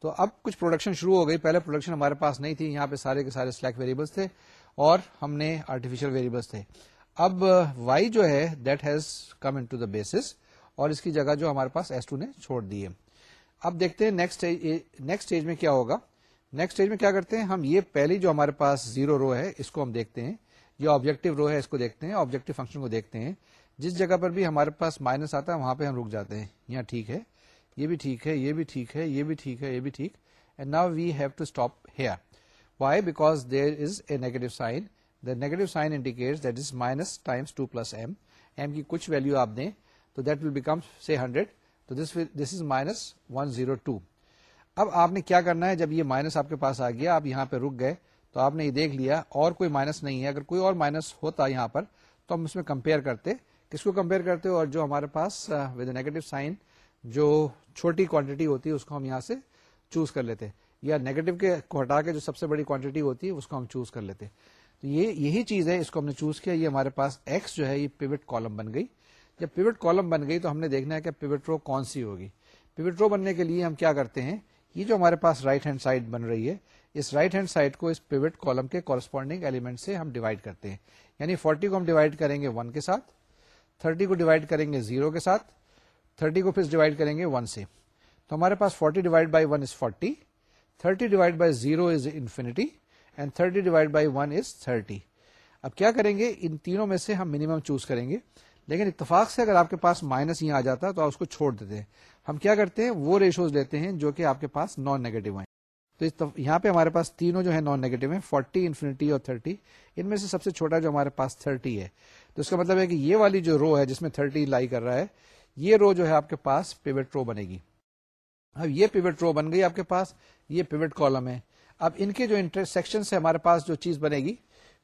تو اب کچھ پروڈکشن شروع ہو گئی۔ پہلے پروڈکشن ہمارے پاس نہیں تھی، یہاں پہ سارے کے سارے سلیک ویریبلس تھے اور ہم نے آرٹیفیشل ویریبلس تھے۔ اب وائی جو ہے that has come into the basis اور اس کی جگہ جو ہمارے پاس ایس ٹو نے چھوڑ دی ہے۔ اب دیکھتے ہیں نیکسٹ نیکسٹ اسٹیج میں کیا ہوگا؟ نیکسٹ اسٹیج میں کیا کرتے ہیں؟ ہم یہ پہلی جو ہمارے پاس زیرو رو ہے، اس کو ہم دیکھتے ہیں۔ یہ آبجیکٹو رو ہے، اس کو دیکھتے ہیں۔ آبجیکٹو فنکشن کو دیکھتے ہیں۔ جس جگہ پر بھی ہمارے پاس مائنس آتا ہے، وہاں پہ ہم رک جاتے ہیں۔ یہاں ٹھیک ہے۔ یہ بھی ٹھیک ہے، یہ بھی ٹھیک ہے، یہ بھی ٹھیک ہے، یہ بھی ٹھیک۔ And now we have to stop here y because there is a negative sign the negative sign indicate that is minus times two plus M M کی کچھ ویلو آپ دیں تو that will become c hundred تو this this is minus one zero two. اب آپ نے کیا کرنا ہے؟ جب یہ مائنس آپ کے پاس آ گیا، آپ یہاں پہ رک گئے، تو آپ نے یہ دیکھ لیا، اور کوئی مائنس نہیں ہے۔ اگر کوئی اور مائنس ہوتا یہاں پر، تو ہم اس میں کمپیئر کرتے۔ کس کو کمپیئر کرتے اور جو ہمارے پاس ود نیگیٹو سائن جو چھوٹی کوانٹٹی ہوتی ہے، اس کو ہم یہاں سے چوز کر لیتے۔ یا نیگیٹو کے کو ہٹا کے جو سب سے بڑی کوانٹٹی ہوتی ہے، اس کو ہم چوز کر لیتے۔ تو یہ یہی چیز ہے، اس کو ہم نے چوز کیا۔ یہ ہمارے پاس ایکس جو ہے، یہ پیوٹ کالم بن گئی۔ جب پیوٹ کالم بن گئی تو ہم نے دیکھنا ہے کہ پیوٹ رو کون سی ہوگی۔ پیوٹ رو بننے کے لیے ہم کیا کرتے ہیں؟ یہ جو ہمارے پاس رائٹ ہینڈ سائڈ بن رہی ہے، اس رائٹ ہینڈ سائڈ کو اس پیوٹ کالم کے کورسپونڈنگ ایلیمنٹ سے ہم ڈیوائڈ کرتے ہیں۔ یعنی 40 کو ہم ڈیوائڈ کریں گے 1 کے ساتھ 30 کو ڈیوائڈ کریں گے 0 کے ساتھ 30 کو پھر ڈیوائڈ کریں گے 1 سے۔ تو ہمارے پاس 40 divide by 1 is 40 30 divide by 0 is infinity and 30 divide by 1 is 30 اب کیا کریں گے؟ ان تینوں میں سے ہم منیمم چوز کریں گے۔ لیکن اتفاق سے اگر آپ کے پاس مائنس یہاں آ جاتا تو آپ اس کو چھوڑ دیتے ہیں۔ ہم کیا کرتے ہیں؟ وہ ریشوز لیتے ہیں جو کہ آپ کے پاس نان نیگیٹو ہیں۔ تو یہاں پہ ہمارے پاس تینوں جو ہے نان نیگیٹو ہیں فورٹی انفینٹی اور تھرٹی ان میں سے سب سے چھوٹا جو ہمارے پاس تھرٹی ہے۔ تو اس کا مطلب ہے کہ یہ والی جو رو ہے جس میں تھرٹی لائی کر رہا ہے، یہ رو جو ہے آپ کے پاس پیوٹ رو بنے گی۔ اب یہ پیوٹ رو بن گئی آپ کے پاس، یہ پیوٹ کالم ہے۔ اب ان کے جو انٹرسیکشن سے ہمارے پاس جو چیز بنے گی،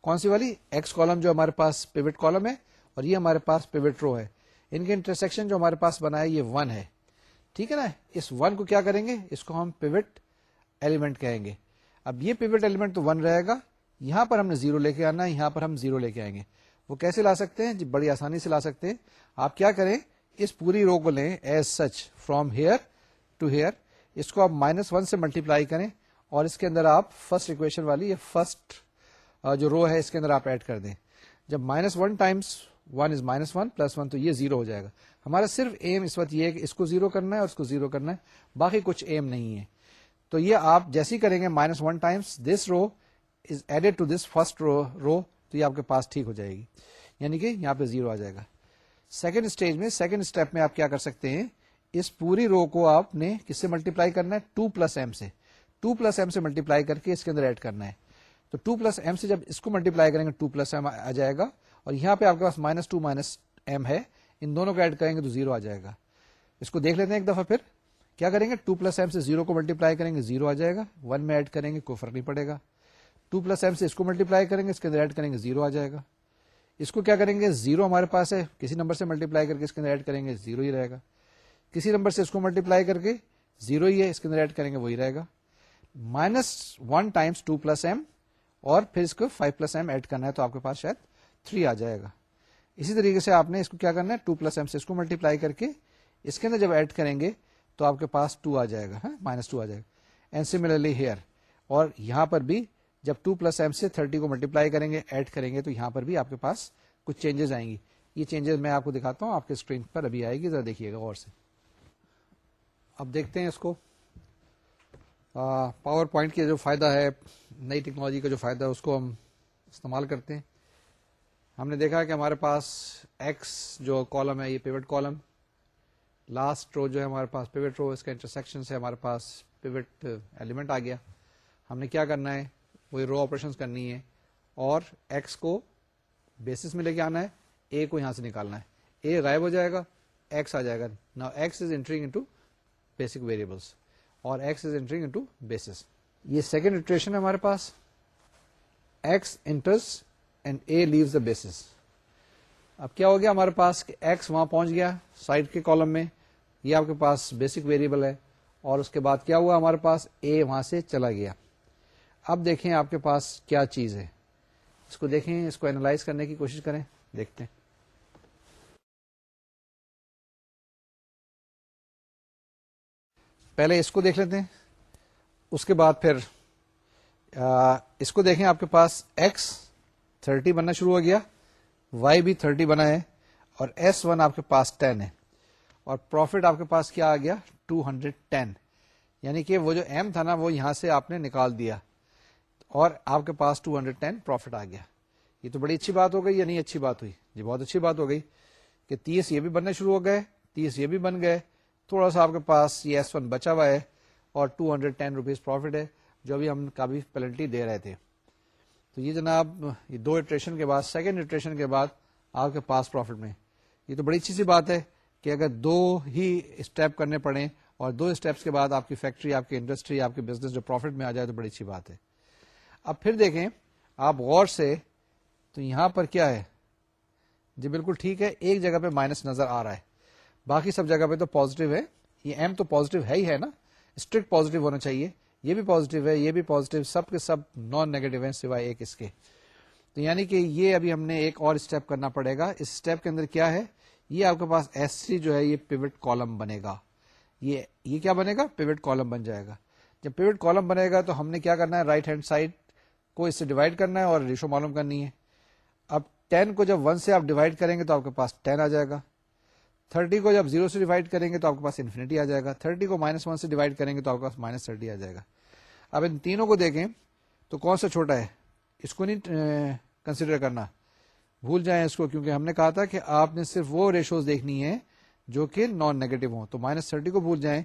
کون سی والی؟ ایکس کالم جو ہمارے پاس پیوٹ کالم ہے اور یہ ہمارے پاس پیوٹ رو ہے۔ ان کے انٹرسیکشن جو ہمارے پاس بنا ہے، یہ ون ہے۔ ٹھیک ہے نا؟ اس ون کو کیا کریں گے؟ اس کو ہم پیوٹ ایلیمنٹ کہیں گے۔ اب یہ پیوٹ ایلیمنٹ تو ون رہے گا۔ یہاں پر ہم نے زیرو لے کے آنا ہے، یہاں پر ہم زیرو لے کے آئیں گے۔ وہ کیسے لا سکتے ہیں؟ جی بڑی آسانی سے لا سکتے ہیں۔ آپ کیا کریں؟ اس پوری رو کو لیں as such from here to here اس کو آپ مائنس ون سے ملٹیپلائی کریں اور اس کے اندر آپ فرسٹ اکویشن والی یا فرسٹ جو رو ہے، اس کے اندر آپ ایڈ کر دیں۔ جب minus one times one is minus one plus one تو یہ زیرو ہو جائے گا۔ ہمارا صرف ایم اس وقت یہ ہے کہ اس کو زیرو کرنا ہے اور اس کو زیرو کرنا ہے۔ باقی کچھ ایم نہیں ہے۔ تو یہ آپ جیسی کریں گے minus one times this row is added to this first row row تو یہ آپ کے پاس ٹھیک ہو جائے گی۔ یعنی کہ یہاں پہ زیرو آ جائے گا۔ سیکنڈ اسٹیج میں سیکنڈ اسٹیپ میں آپ کیا کر سکتے ہیں؟ اس پوری رو کو آپ نے کس سے ملٹیپلائی کرنا ہے؟ ٹو پلس ایم سے۔ ٹو پلس ایم سے ملٹیپلائی کر کے اس کے اندر ایڈ کرنا ہے۔ تو ٹو پلس ایم سے جب اس کو ملٹیپلائی کریں گے ٹو پلس ایم آ جائے گا۔ اور یہاں پہ آپ کے پاس مائنس ٹو مائنس ایم ہے۔ ان دونوں کو ایڈ کریں گے تو زیرو آ جائے گا۔ اس کو دیکھ لیتے ہیں ایک دفعہ پھر۔ کیا کریں گے؟ ٹو پلس ایم سے زیرو کو ملٹیپلائی کریں گے زیرو آ جائے گا۔ ون میں ایڈ کریں گے، کوئی فرق نہیں پڑے گا۔ ٹو پلس ایم سے اس کو ملٹیپلائی کریں گے، اس کے اندر ایڈ کریں گے زیرو آ جائے گا۔ اس کو کیا کریں گے؟ زیرو ہمارے پاس ہے۔ کسی نمبر سے ملٹیپلائی کر کے اس کے اندر ایڈ کریں گے زیرو ہی رہے گا۔ کسی نمبر سے اس کو ملٹیپلائی کر کے زیرو ہی ہے، اس کے اندر ایڈ کریں گے، وہی رہے گا۔ Minus one times two plus M اور پھر اس کو فائیو پلس ایم ایڈ کرنا ہے تو آپ کے پاس شاید تھری آ جائے گا۔ اسی طریقے سے آپ نے اس کو کیا کرنا ہے؟ ٹو پلس ایم سے اس کو ملٹیپلائی کر کے اس کے اندر جب ایڈ کریں گے تو آپ کے پاس ٹو آ جائے گا ہاں؟ مائنس ٹو آ جائے گا۔ اینڈ سملرلی ہیئر اور یہاں پر بھی جب ٹو پلس ایم سے تھرٹی کو ملٹیپلائی کریں گے ایڈ کریں گے، تو یہاں پر بھی آپ کے پاس کچھ چینجز آئیں گی۔ یہ چینجز میں آپ کو دکھاتا ہوں، آپ کے اسکرین پر ابھی آئے گی، ذرا دیکھیے گا اور سے۔ اب دیکھتے ہیں اس کو۔ پاور پوائنٹ کا جو فائدہ ہے، نئی ٹیکنالوجی کا جو فائدہ ہے، اس کو ہم استعمال کرتے ہیں۔ ہم نے دیکھا کہ ہمارے پاس ایکس جو کالم ہے، یہ پیوٹ کالم لاسٹ رو جو ہے، ہمارے پاس پیوٹ رو اس کا انٹرسیکشن سے ہمارے پاس پیوٹ ایلیمنٹ آ گیا۔ ہم نے کیا کرنا ہے؟ وہی رو آپریشن کرنی ہے۔ اور ایکس کو بیسس میں لے کے آنا ہے۔ اے کو یہاں سے نکالنا ہے۔ اے غائب ہو جائے گا ایکس آ جائے گا۔ نا x is entering into basic variables اور x is entering into basis یہ سیکنڈ اٹریشن ہے ہمارے پاس۔ X enters and a leaves the basis اب کیا ہو گیا ہمارے پاس ایکس وہاں پہنچ گیا سائڈ کے کالم میں. یہ آپ کے پاس بیسک ویریبل ہے اور اس کے بعد کیا ہوا ہمارے پاس اے وہاں سے چلا گیا. اب دیکھیں آپ کے پاس کیا چیز ہے. اس کو دیکھیں، اس کو اینالائز کرنے کی کوشش کریں. دیکھتے ہیں. پہلے اس کو دیکھ لیتے ہیں. اس کے بعد پھر اس کو دیکھیں آپ کے پاس ایکس تھرٹی بننا شروع ہو گیا۔ وائی بھی تھرٹی بنا ہے اور ایس ون آپ کے پاس ٹین ہے۔ اور پروفٹ آپ کے پاس کیا آ گیا؟ Two hundred ten. یعنی کہ وہ جو ایم تھا نا، وہ یہاں سے آپ نے نکال دیا۔ اور آپ کے پاس ٹو ہنڈریڈ ٹین پروفٹ آ گیا۔ یہ تو بڑی اچھی بات ہو گئی یا نہیں اچھی بات ہوئی؟ یہ بہت اچھی بات ہو گئی کہ تیس یہ بھی بننے شروع ہو گئے، تیس یہ بھی بن گئے۔ تھوڑا سا آپ کے پاس یہ ایس ون بچا ہوا ہے اور two hundred ten rupees profit ہے، جو بھی ہم کافی پینلٹی دے رہے تھے۔ تو یہ جناب، یہ دو اٹریشن کے بعد سیکنڈ اٹریشن کے بعد آپ کے پاس پروفٹ میں۔ یہ تو بڑی اچھی سی بات ہے کہ اگر دو ہی اسٹیپ کرنے پڑے اور دو اسٹیپس کے بعد آپ کی فیکٹری آپ کی انڈسٹری آپ کی بزنس جو پروفٹ میں آ جائے تو بڑی اچھی بات ہے۔ اب پھر دیکھیں، آپ غور سے، تو یہاں پر کیا ہے؟ جی بالکل ٹھیک ہے، ایک جگہ پہ مائنس نظر آ رہا ہے۔ باقی سب جگہ پہ تو پوزیٹو ہے۔ یہ ایم تو پوزیٹو ہے ہی ہے نا۔ اسٹرکٹ پوزیٹو ہونا چاہیے۔ یہ بھی پوزیٹو ہے، یہ بھی پوزیٹو سب کے سب نان نیگیٹو ہیں سوائے ایک اس کے۔ تو یعنی کہ یہ ابھی ہم نے ایک اور اسٹیپ کرنا پڑے گا۔ اس اسٹیپ کے اندر کیا ہے؟ یہ آپ کے پاس ایس سی جو ہے، یہ پیوٹ کالم بنے گا۔ یہ یہ کیا بنے گا؟ پیوٹ کالم بن جائے گا۔ جب پیوٹ کالم بنے گا تو ہم نے کیا کرنا ہے؟ رائٹ ہینڈ سائڈ کو اس سے ڈیوائڈ کرنا ہے اور ریشو معلوم کرنی ہے۔ اب ٹین کو جب ون سے آپ ڈیوائڈ کریں گے تو آپ کے پاس ٹین آ جائے گا۔ تھرٹی کو جب زیرو سے ڈیوائڈ کریں گے تو آپ کے پاس انفینٹی آ جائے گا۔ تھرٹی کو مائنس ون سے ڈیوائڈ کریں گے تو آپ کے پاس مائنس تھرٹی آ جائے گا۔ اب ان تینوں کو دیکھیں تو کون سا چھوٹا ہے؟ اس کو نہیں کنسیڈر کرنا۔ بھول جائیں اس کو، کیونکہ ہم نے کہا تھا کہ آپ نے صرف وہ ریشوز دیکھنی ہے جو کہ نان نیگیٹو ہوں۔ تو مائنس تھرٹی کو بھول جائیں۔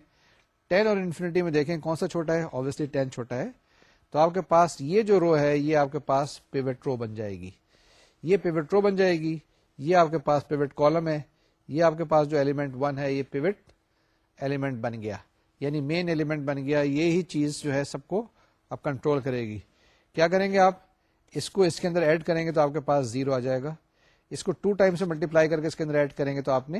ٹین اور انفینٹی میں دیکھیں کون سا چھوٹا ہے؟ آبیسلی ٹین چھوٹا ہے۔ تو آپ کے پاس یہ جو رو ہے، یہ آپ کے پاس پیوٹ رو بن جائے گی۔ یہ پیوٹ رو بن جائے گی۔ یہ آپ کے پاس پیوٹ کالم ہے۔ یہ آپ کے پاس جو ایلیمنٹ ون ہے، یہ پیوٹ ایلیمنٹ بن گیا۔ یعنی مین ایلیمنٹ بن گیا، یہی چیز جو ہے سب کو اب کنٹرول کرے گی۔ کیا کریں گے آپ؟ اس کو اس کے اندر ایڈ کریں گے تو آپ کے پاس زیرو آ جائے گا۔ اس کو ٹو ٹائم سے ملٹیپلائی کر کے اس کے اندر ایڈ کریں گے تو آپ نے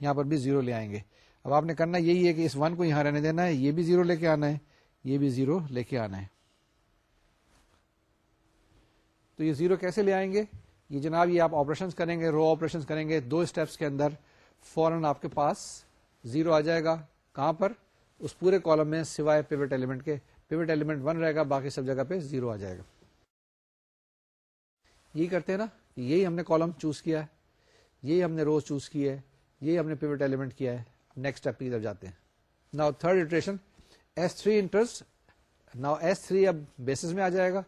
یہاں پر بھی زیرو لے آئیں گے۔ اب آپ نے کرنا یہی ہے کہ اس ون کو یہاں رہنے دینا ہے، یہ بھی زیرو لے کے آنا ہے، یہ بھی زیرو لے کے آنا ہے۔ تو یہ زیرو کیسے لے آئیں گے؟ یہ جناب یہ آپ آپریشن کریں گے رو آپریشن کریں گے، دو اسٹیپس کے اندر فوراً آپ کے پاس زیرو آ جائے گا۔ کہاں پر؟ اس پورے کالم میں سوائے پیوٹ ایلیمنٹ کے پیوٹ ایلیمنٹ ون رہے گا، باقی سب جگہ پہ زیرو آ جائے گا۔ یہی کرتے ہیں نا، یہی ہم نے کالم چوز کیا ہے، یہی ہم نے روز چوز کی ہے یہی ہم نے پیوٹ ایلیمنٹ کیا ہے۔ نیکسٹ اسٹیپ کی طرف جاتے ہیں۔ نا third iteration s three enters نا ایس تھری اب بیسس میں آ جائے گا۔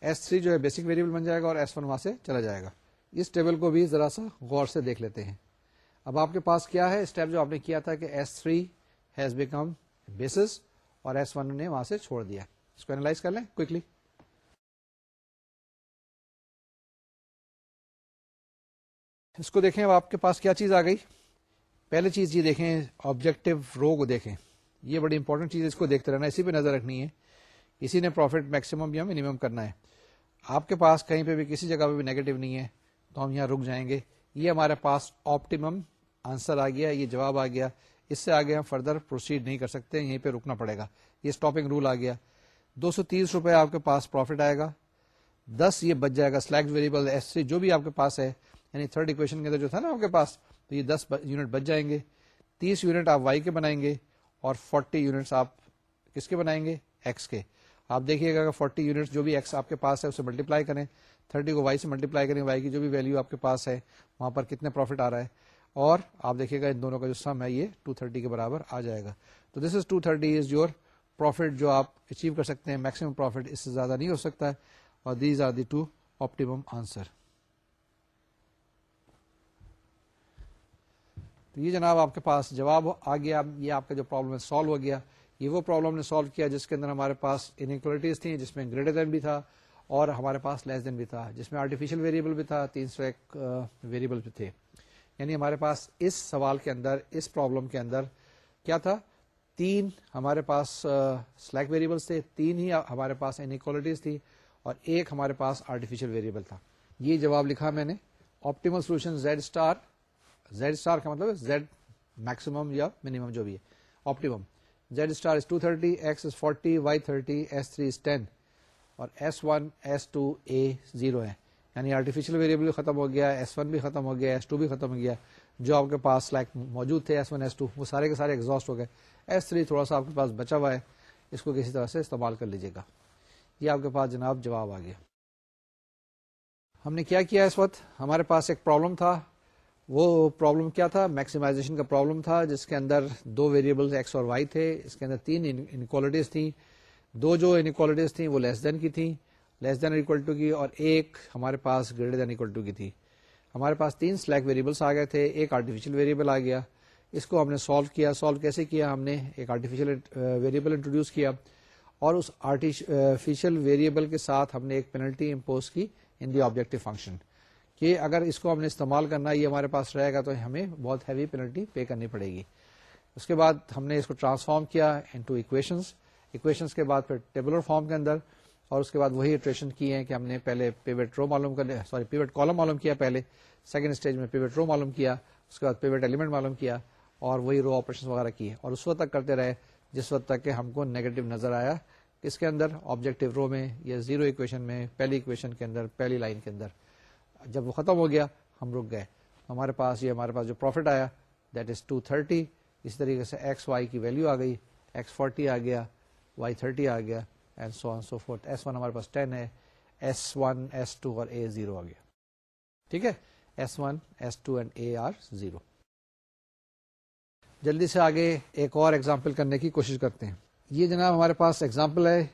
ایس تھری جو ہے بیسک ویریبل بن جائے گا اور ایس ون وہاں سے چلا جائے گا۔ اس ٹیبل کو بھی ذرا سا غور سے دیکھ لیتے ہیں۔ اب آپ کے پاس کیا ہے؟ اسٹیپ جو آپ نے کیا تھا کہ s three has become basis اور ایس ون نے وہاں سے چھوڑ دیا اس کو اینالائز کر لیں کوکلی اس کو دیکھیں اب آپ کے پاس کیا چیز آ گئی پہلے چیز یہ دیکھیں آبجیکٹو رو کو دیکھیں یہ بڑی امپورٹنٹ چیز ہے، اس کو دیکھتے رہنا، اسی پہ نظر رکھنی ہے۔ اسی نے پروفٹ میکسیمم یا منیمم کرنا ہے۔ آپ کے پاس کہیں پہ بھی کسی جگہ پہ بھی نیگیٹو نہیں ہے، تو ہم یہاں رک جائیں گے۔ یہ ہمارے پاس آپٹیمم آنسر آ گیا، یہ جواب آ گیا۔ اس سے آگے ہم فردر پروسیڈ نہیں کر سکتے، یہیں پہ رکنا پڑے گا۔ یہ اسٹاپنگ رول آ گیا۔ دو سو تیس روپے آپ کے پاس پروفٹ آئے گا۔ دس یہ بچ جائے گا سلیکٹ ویریبل ایس سی جو بھی آپ کے پاس ہے یعنی تھرڈ اکویشن کے اندر جو تھا نا آپ کے پاس، تو یہ دس یونٹ بچ جائیں گے۔ تیس یونٹ آپ وائی کے بنائیں گے اور فورٹی یونٹس آپ کس کے بنائیں گے؟ ایکس کے۔ آپ دیکھیے گا فورٹی یونٹ جو بھی ایکس آپ کے پاس ہے، اسے ملٹیپلائی کریں۔ تھرٹی کو وائی سے ملٹیپلائی کریں وائی کی جو بھی ویلو آپ کے پاس ہے، وہاں پر کتنے پروفٹ آ رہا ہے؟ اور آپ دیکھیے گا ان دونوں کا جو سم ہے یہ ٹو تھرٹی کے برابر آ جائے گا۔ تو this is two thirty is your profit جو آپ اچیو کر سکتے ہیں میکسیمم پروفٹ اس سے زیادہ نہیں ہو سکتا ہے۔ اور these are the two optimum answer تو یہ جناب آپ کے پاس جواب آ گیا۔ یہ آپ کا جو پرابلم ہے سالو ہو گیا۔ یہ وہ پرابلم نے سالو کیا جس کے اندر ہمارے پاس انکوالٹیز تھیں، جس میں گریٹر دین بھی تھا اور ہمارے پاس لیس دین بھی تھا، جس میں آرٹیفیشل ویریبل بھی تھا، تین سو ایک ویریبل بھی تھے۔ یعنی ہمارے پاس اس سوال کے اندر، اس پرابلم کے اندر کیا تھا؟ تین ہمارے پاس سلیک ویریبلس تھے، تین ہی ہمارے پاس انکوالٹیز تھی اور ایک ہمارے پاس آرٹیفیشل ویریبل تھا۔ یہ جواب لکھا میں نے۔ Optimal solution z star z star کا مطلب زیڈ میکسیمم یا منیمم جو بھی ہے۔ Optimum z star is two thirty x is forty y thirty s three is ten اور s one s two a zero ہے۔ یعنی آرٹیفیشل ویریبل بھی ختم ہو گیا ایس ون بھی ختم ہو گیا ایس ٹو بھی ختم ہو گیا، جو آپ کے پاس لائک موجود تھے ایس ون ایس ٹو وہ سارے کے سارے ایگزاسٹ ہو گئے. ایس تھری تھوڑا سا آپ کے پاس بچا ہوا ہے، اس کو کسی طرح سے استعمال کر لیجیے گا. یہ آپ کے پاس جناب جواب آ گیا. ہم نے کیا کیا اس وقت؟ ہمارے پاس ایک پرابلم تھا. وہ پرابلم کیا تھا؟ میکسیمائزیشن کا پرابلم تھا، جس کے اندر دو ویریبل ایکس اور وائی تھے. اس کے اندر تین انکوالٹیز تھیں. دو جو انکوالٹیز تھیں وہ لیس دین کی تھیں. لیس دین اکول ٹو کی اور ایک ہمارے پاس گریٹر دین اکول ٹو کی تھی۔ ہمارے پاس تین سلیک ویریبلس آ گئے تھے، ایک آرٹیفیشل ویریبل آ گیا۔ اس کو ہم نے سالو کیا۔ سالو کیسے کیا؟ ہم نے ایک آرٹیفیشل ویریبل انٹروڈیوس کیا۔ اور اس آرٹیفیشل ویریبل کے ساتھ ہم نے ایک پینلٹی امپوز کی ان دی آبجیکٹو فنکشن کہ اگر اس کو ہم نے استعمال کرنا، یہ ہمارے پاس رہے گا تو ہمیں بہت ہیوی پینلٹی پے کرنی پڑے گی۔ اس کے بعد ہم نے اس کو ٹرانسفارم کیا انٹو اکویشنس اکویشنس کے بعد پھر ٹیبلر فارم کے اندر۔ اور اس کے بعد وہی اٹریشن کی ہیں کہ ہم نے پہلے پیوٹ رو معلوم کر سوری، پیوٹ کالم معلوم کیا پہلے، سیکنڈ اسٹیج میں پیوٹ رو معلوم کیا، اس کے بعد پیوٹ ایلیمنٹ معلوم کیا اور وہی رو آپریشن وغیرہ کیے۔ اور اس وقت تک کرتے رہے جس وقت تک کہ ہم کو نیگیٹو نظر آیا اس کے اندر آبجیکٹو رو میں یا زیرو اکویشن میں، پہلی اکویشن کے اندر، پہلی لائن کے اندر۔ جب وہ ختم ہو گیا، ہم رک گئے۔ ہمارے پاس یہ، ہمارے پاس جو پروفٹ آیا دیٹ از ٹو تھرٹی اسی طریقے سے ایکس وائی کی ویلو آ گئی ایکس فورٹی آ گیا وائی تھرٹی آ گیا۔ And so on so forth s one ہمارے پاس ٹین ہے ایس ون ایس ٹو اور اے زیرو آ گیا ٹھیک ہے s one s two and a are zero جلدی سے آگے ایک اور ایگزامپل کرنے کی کوشش کرتے ہیں یہ جناب ہمارے پاس ایگزامپل ہے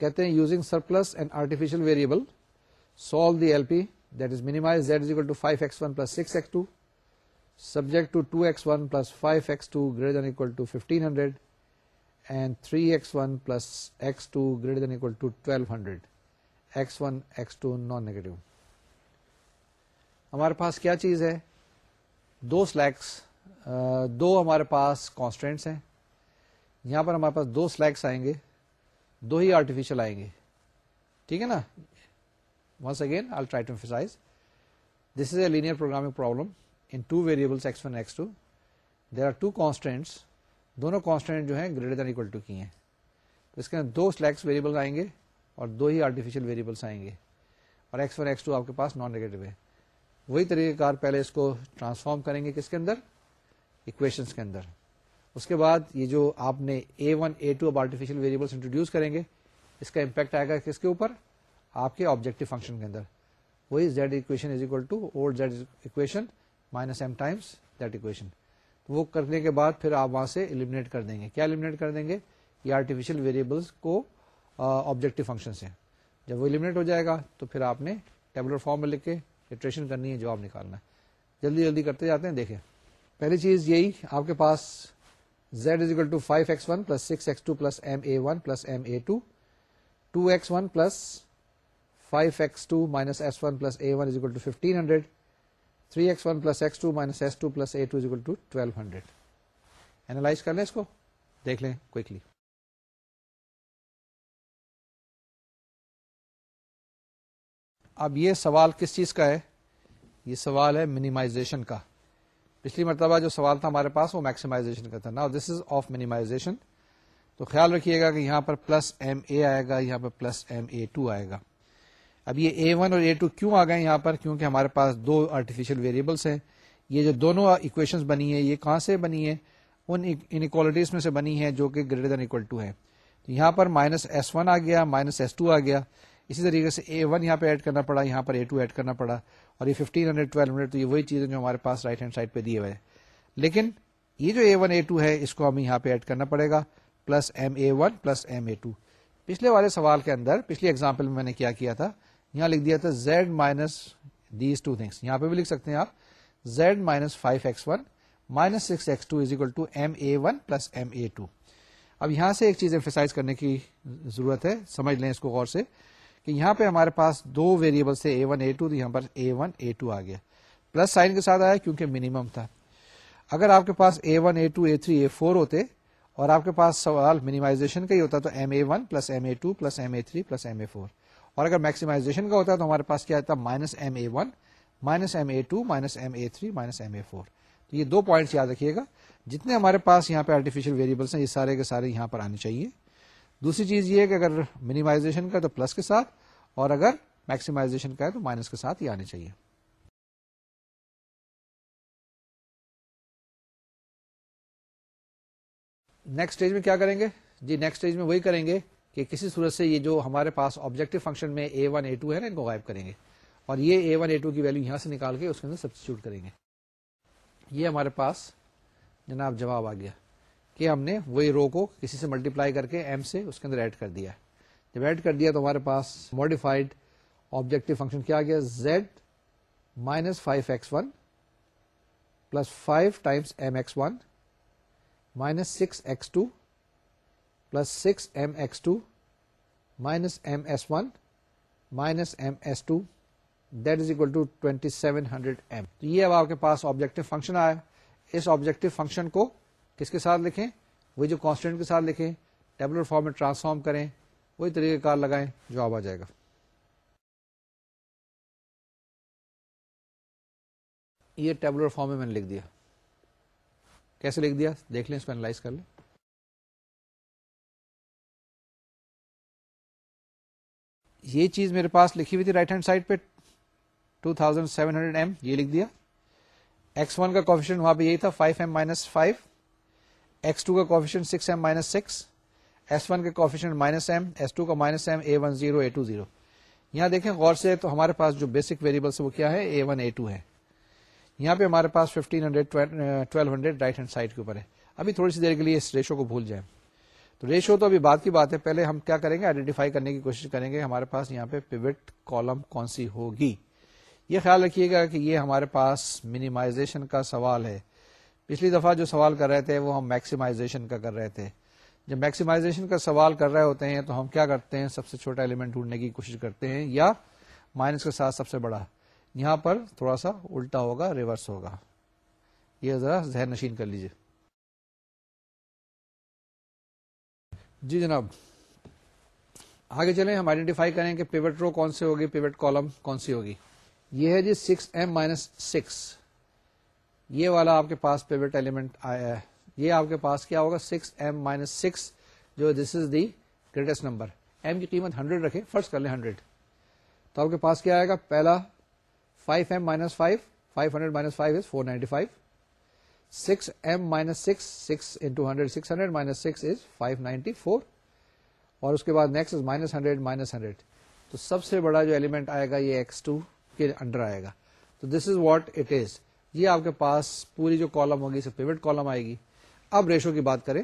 کہتے ہیں using surplus and artificial variable solve the L P that is minimize z is equal to five x one plus six x two that is minimize z is equal to 5x1 plus 6x2 subject to 2x1 plus 5x2 greater than equal to 1500 and 3x1 plus x2 greater than equal to 1200 x1 x2 non negative ہمارے پاس کیا چیز ہے؟ دو slacks دو ہمارے پاس constants ہیں۔ یہاں پر ہمارے پاس دو slacks آئیں گے، دو ہی آرٹیفیشل آئیں گے۔ ٹھیک ہے نا؟ Once again I try to emphasize this is a linear programming problem in two variables x one x two there are two constants دونوں کانسٹینٹ جو ہیں گریٹر دین اکول ٹو کی ہیں۔ تو اس کے اندر دو سلیکس ویریبل آئیں گے اور دو ہی آرٹیفیشل ویریبلس آئیں گے۔ اور ایکس ون ایکس ٹو آپ کے پاس نان نیگیٹو ہے وہی طریقہ کار پہلے اس کو ٹرانسفارم کریں گے کس کے اندر؟ اکویشنس کے اندر۔ اس کے بعد یہ جو آپ نے اے ون اے ٹو اب آرٹیفیشل ویریبلس انٹروڈیوس کریں گے، اس کا امپیکٹ آئے گا کس کے اوپر؟ آپ کے آبجیکٹو فنکشن کے اندر۔ وہی z equation is equal to old z equation minus M times that equation تو وہ کرنے کے بعد پھر آپ وہاں سے المنیٹ کر دیں گے۔ کیا المنیٹ کر دیں گے؟ یہ آرٹیفیشل ویریبلس کو آبجیکٹو فنکشن سے جب وہ المنیٹ ہو جائے گا تو پھر آپ نے ٹیبلر فارم میں لکھ کے ریٹریشن کرنی ہے، جواب نکالنا ہے۔ جلدی جلدی کرتے جاتے ہیں، دیکھیں۔ پہلی چیز یہی، آپ کے پاس z M a two two x one plus five x two minus s one plus a one is is two fifteen hundred three x one plus x two minus s two plus a two is two twelve hundred analyze کر لیں اس کو دیکھ لیں quickly اب یہ سوال کس چیز کا ہے یہ سوال ہے منیمائزیشن کا پچھلی مرتبہ جو سوال تھا ہمارے پاس وہ میکسیمائزیشن کا تھا نا دس از آف منیمائزیشن تو خیال رکھیے گا کہ یہاں پر پلس ایم اے آئے گا یہاں پر پلس ایم اے ٹو آئے گا اب یہ اے ون اور اے ٹو کیوں آ گئے یہاں پر؟ کیونکہ ہمارے پاس دو آرٹیفیشل ویریبلس ہیں۔ یہ جو دونوں اکویشن بنی ہے یہ کہاں سے بنی ہے ان انکوالٹیز میں سے بنی ہے جو کہ گریٹر دین اکول ٹو ہے یہاں پر مائنس ایس ون آ گیا مائنس ایس ٹو آ گیا۔ اسی طریقے سے اے ون یہاں پہ ایڈ کرنا پڑا، یہاں پر اے ٹو ایڈ کرنا پڑا۔ اور یہ ففٹین ہنڈریڈ ٹویلو ہنڈریڈ تو یہ وہی چیزیں جو ہمارے پاس رائٹ ہینڈ سائڈ پہ دیے ہوئے لیکن یہ جو اے ون اے ٹو ہے، اس کو ہمیں یہاں پہ ایڈ کرنا پڑے گا۔ Plus M a one plus M a two پچھلے والے سوال کے اندر، پچھلی ایگزامپل میں میں نے کیا کیا تھا؟ یہاں لکھ دیا تھا z minus these two things. یہاں پہ بھی لکھ سکتے ہیں آپ۔ Z minus five x one minus six x two is equal to M a one plus M a two. اب یہاں سے ایک چیز ایمفیسائز کرنے کی ضرورت ہے۔ سمجھ لیں اس کو غور سے کہ یہاں پہ ہمارے پاس دو ویریبل تھے اے ون اے ٹو یہاں پر اے ون اے ٹو آ گیا۔ پلس سائن کے ساتھ آیا کیونکہ منیمم تھا۔ اگر آپ کے پاس a one a two a three a four ہوتے اور آپ کے پاس سوال منیمائزیشن کا ہی ہوتا تو M a one plus M a two plus M a three plus M a four اور اگر میکسیمائزیشن کا ہوتا ہے تو ہمارے پاس کیا آتا minus M a one minus M a two minus M a three minus M a four تو یہ دو پوائنٹس یاد رکھیے گا۔ جتنے ہمارے پاس یہاں پہ آرٹیفیشل ویریبلس ہیں، یہ سارے کے سارے یہاں پر آنے چاہیے۔ دوسری چیز یہ ہے کہ اگر منیمائزیشن کا تو پلس کے ساتھ، اور اگر میکسیمائزیشن کا ہے تو مائنس کے ساتھ ہی آنے چاہیے۔ نیکسٹ اسٹیج میں کیا کریں گے؟ جی نیکسٹ اسٹیج میں وہی کریں گے۔ کہ کسی صورت سے یہ جو ہمارے پاس آبجیکٹو فنکشن میں اے ون اے ٹو ہے نا، ان کو غائب کریں گے۔ اور یہ اے ون اے ٹو کی ویلو یہاں سے نکال کے اس کے اندر سبسٹیچیوٹ کریں گے۔ یہ ہمارے پاس جناب جواب آ گیا کہ ہم نے وہی رو کو کسی سے ملٹیپلائی کر کے ایم سے اس کے اندر ایڈ کر دیا جب ایڈ کر دیا تو ہمارے پاس ماڈیفائڈ آبجیکٹو فنکشن کیا گیا؟ Z minus five x one plus five times M x one minus six x two plus six M x two minus M s one minus M s two that is equal to twenty seven hundred M تو یہ اب آپ کے پاس objective function آیا. اس objective function کو کس کے ساتھ لکھیں؟ وہی جو کانسٹینٹ کے ساتھ لکھیں ٹیبلر فارم میں ٹرانسفارم کریں، وہی طریقہ کار لگائیں جواب آ جائے گا۔ یہ ٹیبلر فارم میں میں نے لکھ دیا۔ کیسے لکھ دیا؟ دیکھ لیں، اس کو اینالائز کر لیں۔ یہ چیز میرے پاس لکھی ہوئی تھی رائٹ ہینڈ سائڈ پہ 2700 ایم یہ لکھ دیا۔ ایکس ون کا کوفیشن وہاں پہ یہی تھا 5 M minus five x two کا coefficient six M minus six s one کے coefficient minus M s two کا minus M a one zero a two zero یہاں دیکھیں غور سے تو ہمارے پاس جو بیسک ویریبلس وہ کیا ہے؟ اے ون اے ٹو ہے یہاں پہ ہمارے پاس fifteen hundred twelve hundred right hand side کے اوپر ہے ابھی تھوڑی سی دیر کے لیے اس ریشو کو بھول جائیں۔ تو ریشو تو ابھی بات کی بات ہے، پہلے ہم کیا کریں گے؟ آئیڈینٹیفائی کرنے کی کوشش کریں گے، ہمارے پاس یہاں پہ پیوٹ کالم کون سی ہوگی؟ یہ خیال رکھیے گا کہ یہ ہمارے پاس منیمائزیشن کا سوال ہے۔ پچھلی دفعہ جو سوال کر رہے تھے، وہ ہم میکسیمائزیشن کا کر رہے تھے۔ جب میکسیمائزیشن کا سوال کر رہے ہوتے ہیں، تو ہم کیا کرتے ہیں؟ سب سے چھوٹا ایلیمنٹ ڈھونڈنے کی کوشش کرتے ہیں، یا مائنس کے ساتھ سب سے بڑا۔ یہاں پر تھوڑا سا الٹا ہوگا ریورس ہوگا۔ یہ ذرا ذہن نشین کر لیجیے جی جناب، آگے چلیں، ہم آئیڈینٹیفائی کریں کہ پیوٹ رو کون سے ہوگی پیوٹ کالم کون سی ہوگی؟ یہ ہے جی سکس ایم مائنس سکس یہ والا آپ کے پاس پیوٹ ایلیمنٹ آیا ہے۔ یہ آپ کے پاس کیا ہوگا؟ سکس ایم مائنس سکس جو this is the greatest number M کی قیمت ہنڈریڈ رکھے فرسٹ کر لیں ہنڈریڈ تو آپ کے پاس کیا آئے گا؟ پہلا five M minus five five hundred minus five is four ninety five six M minus six six into hundred six hundred minus six is five ninety four اور اس کے بعد next is minus hundred minus hundred تو سب سے بڑا جو element آئے گا یہ ایکس ٹو کے انڈر آئے گا. تو this is what it is یہ آپ کے پاس پوری جو کالم ہوگی پیوٹ کالم آئے گی. اب ریشو کی بات کریں.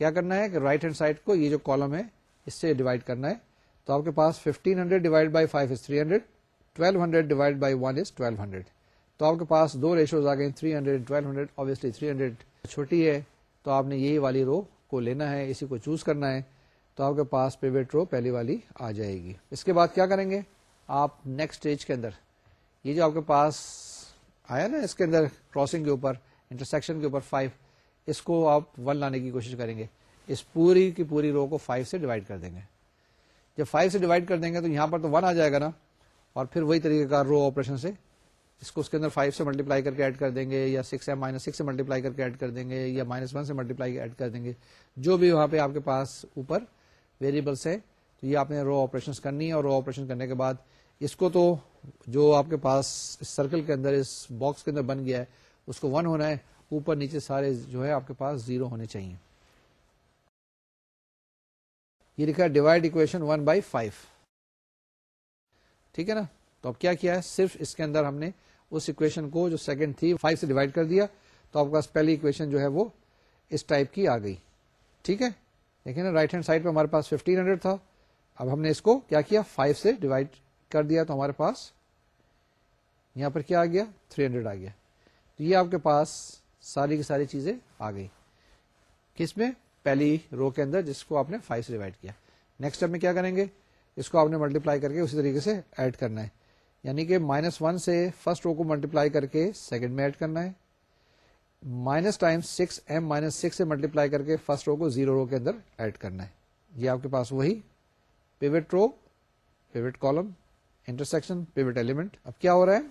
کیا کرنا ہے کہ رائٹ ہینڈ سائڈ کو یہ جو کالم ہے، اس سے ڈیوائڈ کرنا ہے. تو آپ کے پاس fifteen hundred divide by five is three hundred twelve hundred divide by one is twelve hundred تو آپ کے پاس دو ریشوز آ گئے three hundred twelve hundred obviously three hundred چھوٹی ہے، تو آپ نے یہی والی رو کو لینا ہے، اسی کو چوز کرنا ہے، تو آپ کے پاس پیویٹ رو پہلی والی آ جائے گی۔ اس کے بعد کیا کریں گے؟ آپ نیکسٹ اسٹیج کے اندر، یہ جو آپ کے پاس آیا نا، اس کے اندر کراسنگ کے اوپر انٹرسیکشن کے اوپر فائیو اس کو آپ ون لانے کی کوشش کریں گے۔ اس پوری کی پوری رو کو فائیو سے ڈیوائڈ کر دیں گے۔ جب فائیو سے ڈیوائڈ کر دیں گے تو یہاں پر تو ون آ جائے گا نا، اور پھر وہی طریقے کا رو آپریشن سے اس کو اس کے اندر فائیو سے ملٹیپلائی کر کے ایڈ کر دیں گے یا سکس ایم مائنس سکس سے ملٹیپلائی کر کے ایڈ کر دیں گے یا مائنس ون سے ملٹیپلائی ایڈ کر دیں گے۔ جو بھی وہاں پہ آپ کے پاس اوپر ویریبلس ہے تو یہ آپ نے رو آپریشن کرنی ہے اور رو آپریشن کرنے کے بعد اس کو تو جو آپ کے پاس اس سرکل کے اندر اس باکس کے اندر بن گیا ہے، اس کو ون ہونا ہے، اوپر نیچے سارے جو ہے آپ کے پاس زیرو ہونے چاہیے۔ یہ لکھا ہے divide equation one by five ٹھیک ہے نا؟ تو اب کیا کیا ہے؟ صرف اس کے اندر ہم نے اس اکویشن کو جو سیکنڈ تھی فائیو سے ڈیوائڈ کر دیا تو آپ کے پاس پہلی اکویشن جو ہے وہ اس ٹائپ کی آ گئی۔ ٹھیک ہے؟ دیکھیں نا رائٹ ہینڈ سائڈ پہ ہمارے پاس ففٹین ہنڈریڈ تھا۔ اب ہم نے اس کو کیا کیا؟ فائیو سے ڈیوائڈ کر دیا تو ہمارے پاس یہاں پر کیا آ گیا؟ تھری ہنڈریڈ آ گیا۔ تو یہ آپ کے پاس ساری کی ساری چیزیں آ گئی۔ کس میں؟ پہلی رو کے اندر جس کو آپ نے فائیو سے ڈیوائڈ کیا۔ نیکسٹ اسٹیپ میں کیا کریں گے؟ اس کو آپ نے ملٹیپلائی کر کے اسی طریقے سے ایڈ کرنا ہے۔ یعنی کہ مائنس ون سے فرسٹ رو کو ملٹیپلائی کر کے سیکنڈ میں ایڈ کرنا ہے. Minus time six M minus six سے ملٹیپلائی کر کے فرسٹ رو کو زیرو رو کے اندر ایڈ کرنا ہے. یہ آپ کے پاس وہی pivot row pivot column intersection pivot element اب کیا ہو رہا ہے؟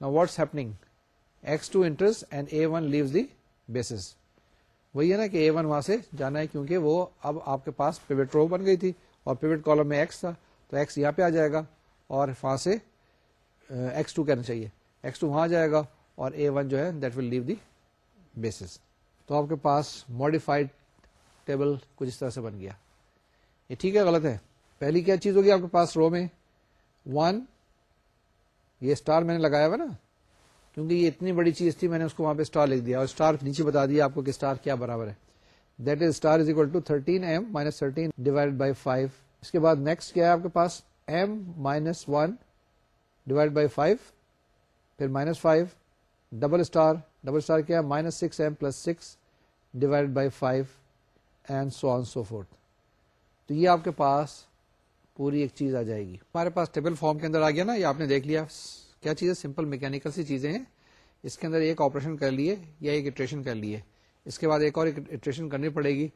نا what's happening x two enters and a one leaves the basis وہی ہے نا کہ اے ون وہاں سے جانا ہے کیونکہ وہ اب آپ کے پاس پیوٹ رو بن گئی تھی اور پیوٹ کالم میں ایکس تھا. تو ایکس یہاں پہ آ جائے گا. اور وہاں سے ایکس ٹو کہنا چاہیے۔ ایکس ٹو وہاں جائے گا اور اے ون جو ہے that will leave the basis تو آپ کے پاس ماڈیفائڈ ٹیبل کچھ اس طرح سے بن گیا۔ یہ ٹھیک ہے، غلط ہے۔ پہلی کیا چیز ہوگی آپ کے پاس رو میں؟ ون یہ اسٹار میں نے لگایا ہوا نا۔ کیونکہ یہ اتنی بڑی چیز تھی، میں نے اس کو وہاں پہ اسٹار لکھ دیا۔ اور اسٹار نیچے بتا دیا آپ کو کہ اسٹار کیا برابر ہے۔ That is star is equal to thirteen M minus thirteen divide by five اس کے بعد نیکسٹ کیا ہے آپ کے پاس؟ M minus one divide by five پھر minus five double star double star کیا minus six M plus six divide by five and so on so forth تو یہ آپ کے پاس پوری ایک چیز آ جائے گی۔ ہمارے پاس ٹیبل فارم کے اندر آ گیا نا، یہ آپ نے دیکھ لیا۔ کیا چیز ہے سمپل میکینکل سی چیزیں ہیں۔ اس کے اندر ایک آپریشن کر لیے یا ایک اٹریشن کر لیے۔ اس کے بعد ایک اور اٹریشن کرنی پڑے گی۔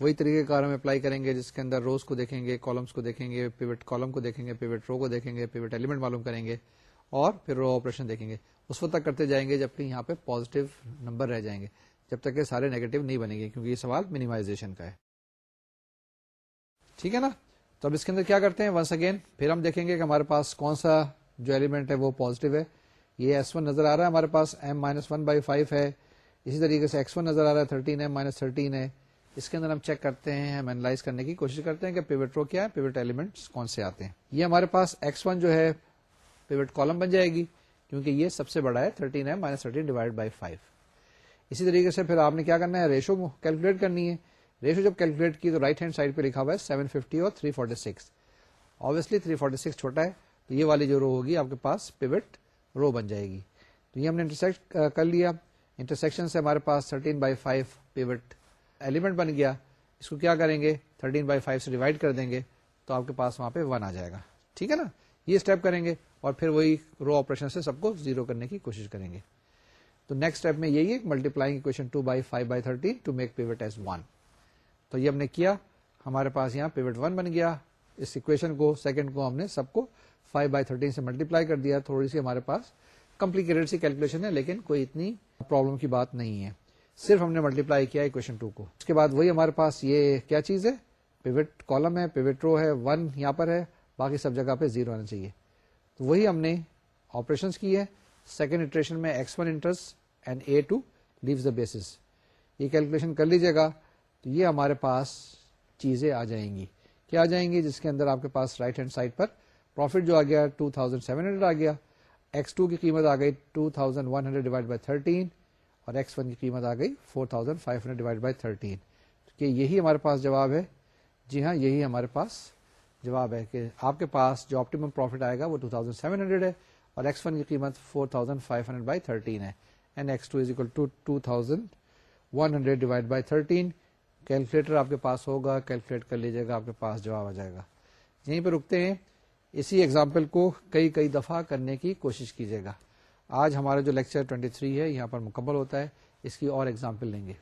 وہی طریقے کار ہم اپلائی کریں گے، جس کے اندر روز کو دیکھیں گے کالمس کو دیکھیں گے پیوٹ کالم کو دیکھیں گے پیوٹ رو کو دیکھیں گے پیوٹ ایلیمنٹ معلوم کریں گے، اور پھر رو آپریشن دیکھیں گے۔ اس وقت تک کرتے جائیں گے جبکہ یہاں پہ پازیٹو نمبر رہ جائیں گے، جب تک کہ سارے نیگیٹو نہیں بنے گے، کیونکہ یہ سوال منیمائزیشن کا ہے۔ ٹھیک ہے نا؟ تو اب اس کے اندر کیا کرتے ہیں؟ ونس اگین پھر ہم دیکھیں گے کہ ہمارے پاس کون سا جو ایلیمنٹ ہے وہ پازیٹو ہے۔ یہ ایس ون نظر آ رہا ہے ہمارے پاس M minus one by five ہے۔ اسی طریقے سے ایکس ون نظر آ رہا ہے تھرٹین ایم مائنس تھرٹین ہے۔ اس کے اندر ہم چیک کرتے ہیں، ہم اینالائز کرنے کی کوشش کرتے ہیں کہ پیوٹ رو کیا ہے پیوٹ ایلیمنٹ کون سے آتے ہیں۔ یہ ہمارے پاس ایکس ون جو ہے پیوٹ کالم بن جائے گی، کیونکہ یہ سب سے بڑا ہے thirteen M minus thirteen divide by five اسی طریقے سے پھر آپ نے کیا کرنا ہے ریشو کیلکولیٹ کرنی ہے۔ ریشو جب کیلکولیٹ کی تو رائٹ ہینڈ سائڈ پہ لکھا ہوا ہے سیون ففٹی اور three forty six obviously three forty six چھوٹا ہے، تو یہ والی جو رو ہوگی آپ کے پاس پیوٹ رو بن جائے گی۔ تو یہ ہم نے انٹرسیکٹ کر لیا۔ انٹرسیکشن سے ہمارے پاس thirteen by five pivot element بن گیا، اس کو کیا کریں گے؟ تھرٹین بائی فائیو سے ڈیوائڈ کر دیں گے، تو آپ کے پاس وہاں پہ ون آ جائے گا۔ ٹھیک ہے نا؟ یہ اسٹیپ کریں گے اور پھر وہی رو آپریشن سے سب کو زیرو کرنے کی کوشش کریں گے۔ تو نیکسٹ اسٹیپ میں یہی ہے multiplying equation two by five by thirty to make pivot as one تو یہ ہم نے کیا، ہمارے پاس یہاں پیوٹ ون بن گیا۔ اس اکویشن کو سیکنڈ کو ہم نے سب کو فائیو بائی تھرٹین سے ملٹیپلائی کر دیا۔ تھوڑی سی ہمارے پاس کمپلیکیٹڈ سی کیلکولیشن ہے، لیکن کوئی اتنی پرابلم کی بات نہیں ہے۔ صرف ہم نے ملٹیپلائی کیا اکویشن ٹو کو۔ اس کے بعد وہی ہمارے پاس یہ کیا چیز ہے؟ پیوٹ کالم ہے پیوٹ رو ہے ون یہاں پر ہے، باقی سب جگہ پہ زیرو آنا چاہیے۔ تو وہی ہم نے آپریشن کی ہے سیکنڈ اٹریشن میں x one enters and a two leaves the basis یہ کیلکولیشن کر لیجیے گا۔ تو یہ ہمارے پاس چیزیں آ جائیں گی۔ کیا آ جائیں گی؟ جس کے اندر آپ کے پاس رائٹ ہینڈ سائڈ پر پروفٹ جو آ گیا ٹو تھاؤزینڈ سیون ہنڈریڈ آ گیا۔ ایکس ٹو کی قیمت آ گئی two thousand one hundred divide by thirteen اور ایکس ون کی قیمت آ گئی four thousand five hundred divide by thirteen. کہ یہی ہمارے پاس جواب ہے۔ جی ہاں یہی ہمارے پاس جواب ہے کہ آپ کے پاس جو آپٹیمم پروفٹ آئے گا وہ 2700 ہے اور ایکس ون کی قیمت 4500 بائی تھرٹین ہے۔ And x two is equal to two thousand one hundred divide by thirteen calculator آپ کے پاس ہوگا کیلکولیٹ کر لیجیے گا، آپ کے پاس جواب آ جائے گا۔ یہیں پہ رکتے ہیں۔ اسی ایگزامپل کو کئی کئی دفعہ کرنے کی کوشش کیجیے گا۔ آج ہمارا جو لیکچر 23 ہے، یہاں پر مکمل ہوتا ہے۔ اس کی اور ایگزامپل لیں گے۔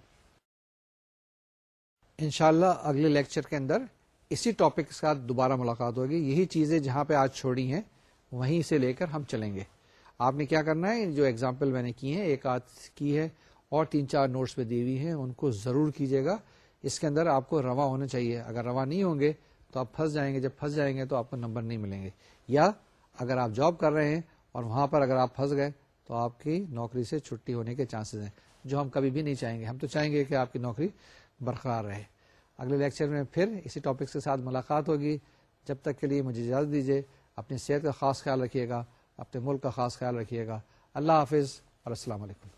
انشاءاللہ اگلے لیکچر کے اندر اسی ٹاپک کے ساتھ دوبارہ ملاقات ہوگی۔ یہی چیزیں جہاں پہ آج چھوڑی ہیں، وہیں سے لے کر ہم چلیں گے۔ آپ نے کیا کرنا ہے؟ جو ایگزامپل میں نے کی ہے ایک آدھ کی ہے اور تین چار نوٹس پہ دی ہوئی ہیں، ان کو ضرور کیجیے گا۔ اس کے اندر آپ کو رواں ہونا چاہیے۔ اگر رواں نہیں ہوں گے تو آپ پھنس جائیں گے۔ جب پھنس جائیں گے تو آپ کو نمبر نہیں ملیں گے۔ یا اگر آپ جاب کر رہے ہیں اور وہاں پر اگر آپ پھنس گئے تو آپ کی نوکری سے چھٹی ہونے کے چانسز ہیں، جو ہم کبھی بھی نہیں چاہیں گے۔ ہم تو چاہیں گے کہ آپ کی نوکری برقرار رہے۔ اگلے لیکچر میں پھر اسی ٹاپک کے ساتھ ملاقات ہوگی۔ جب تک کے لیے مجھے اجازت دیجیے اپنی صحت کا خاص خیال رکھیے گا، اپنے ملک کا خاص خیال رکھیے گا۔ اللہ حافظ اور السلام علیکم۔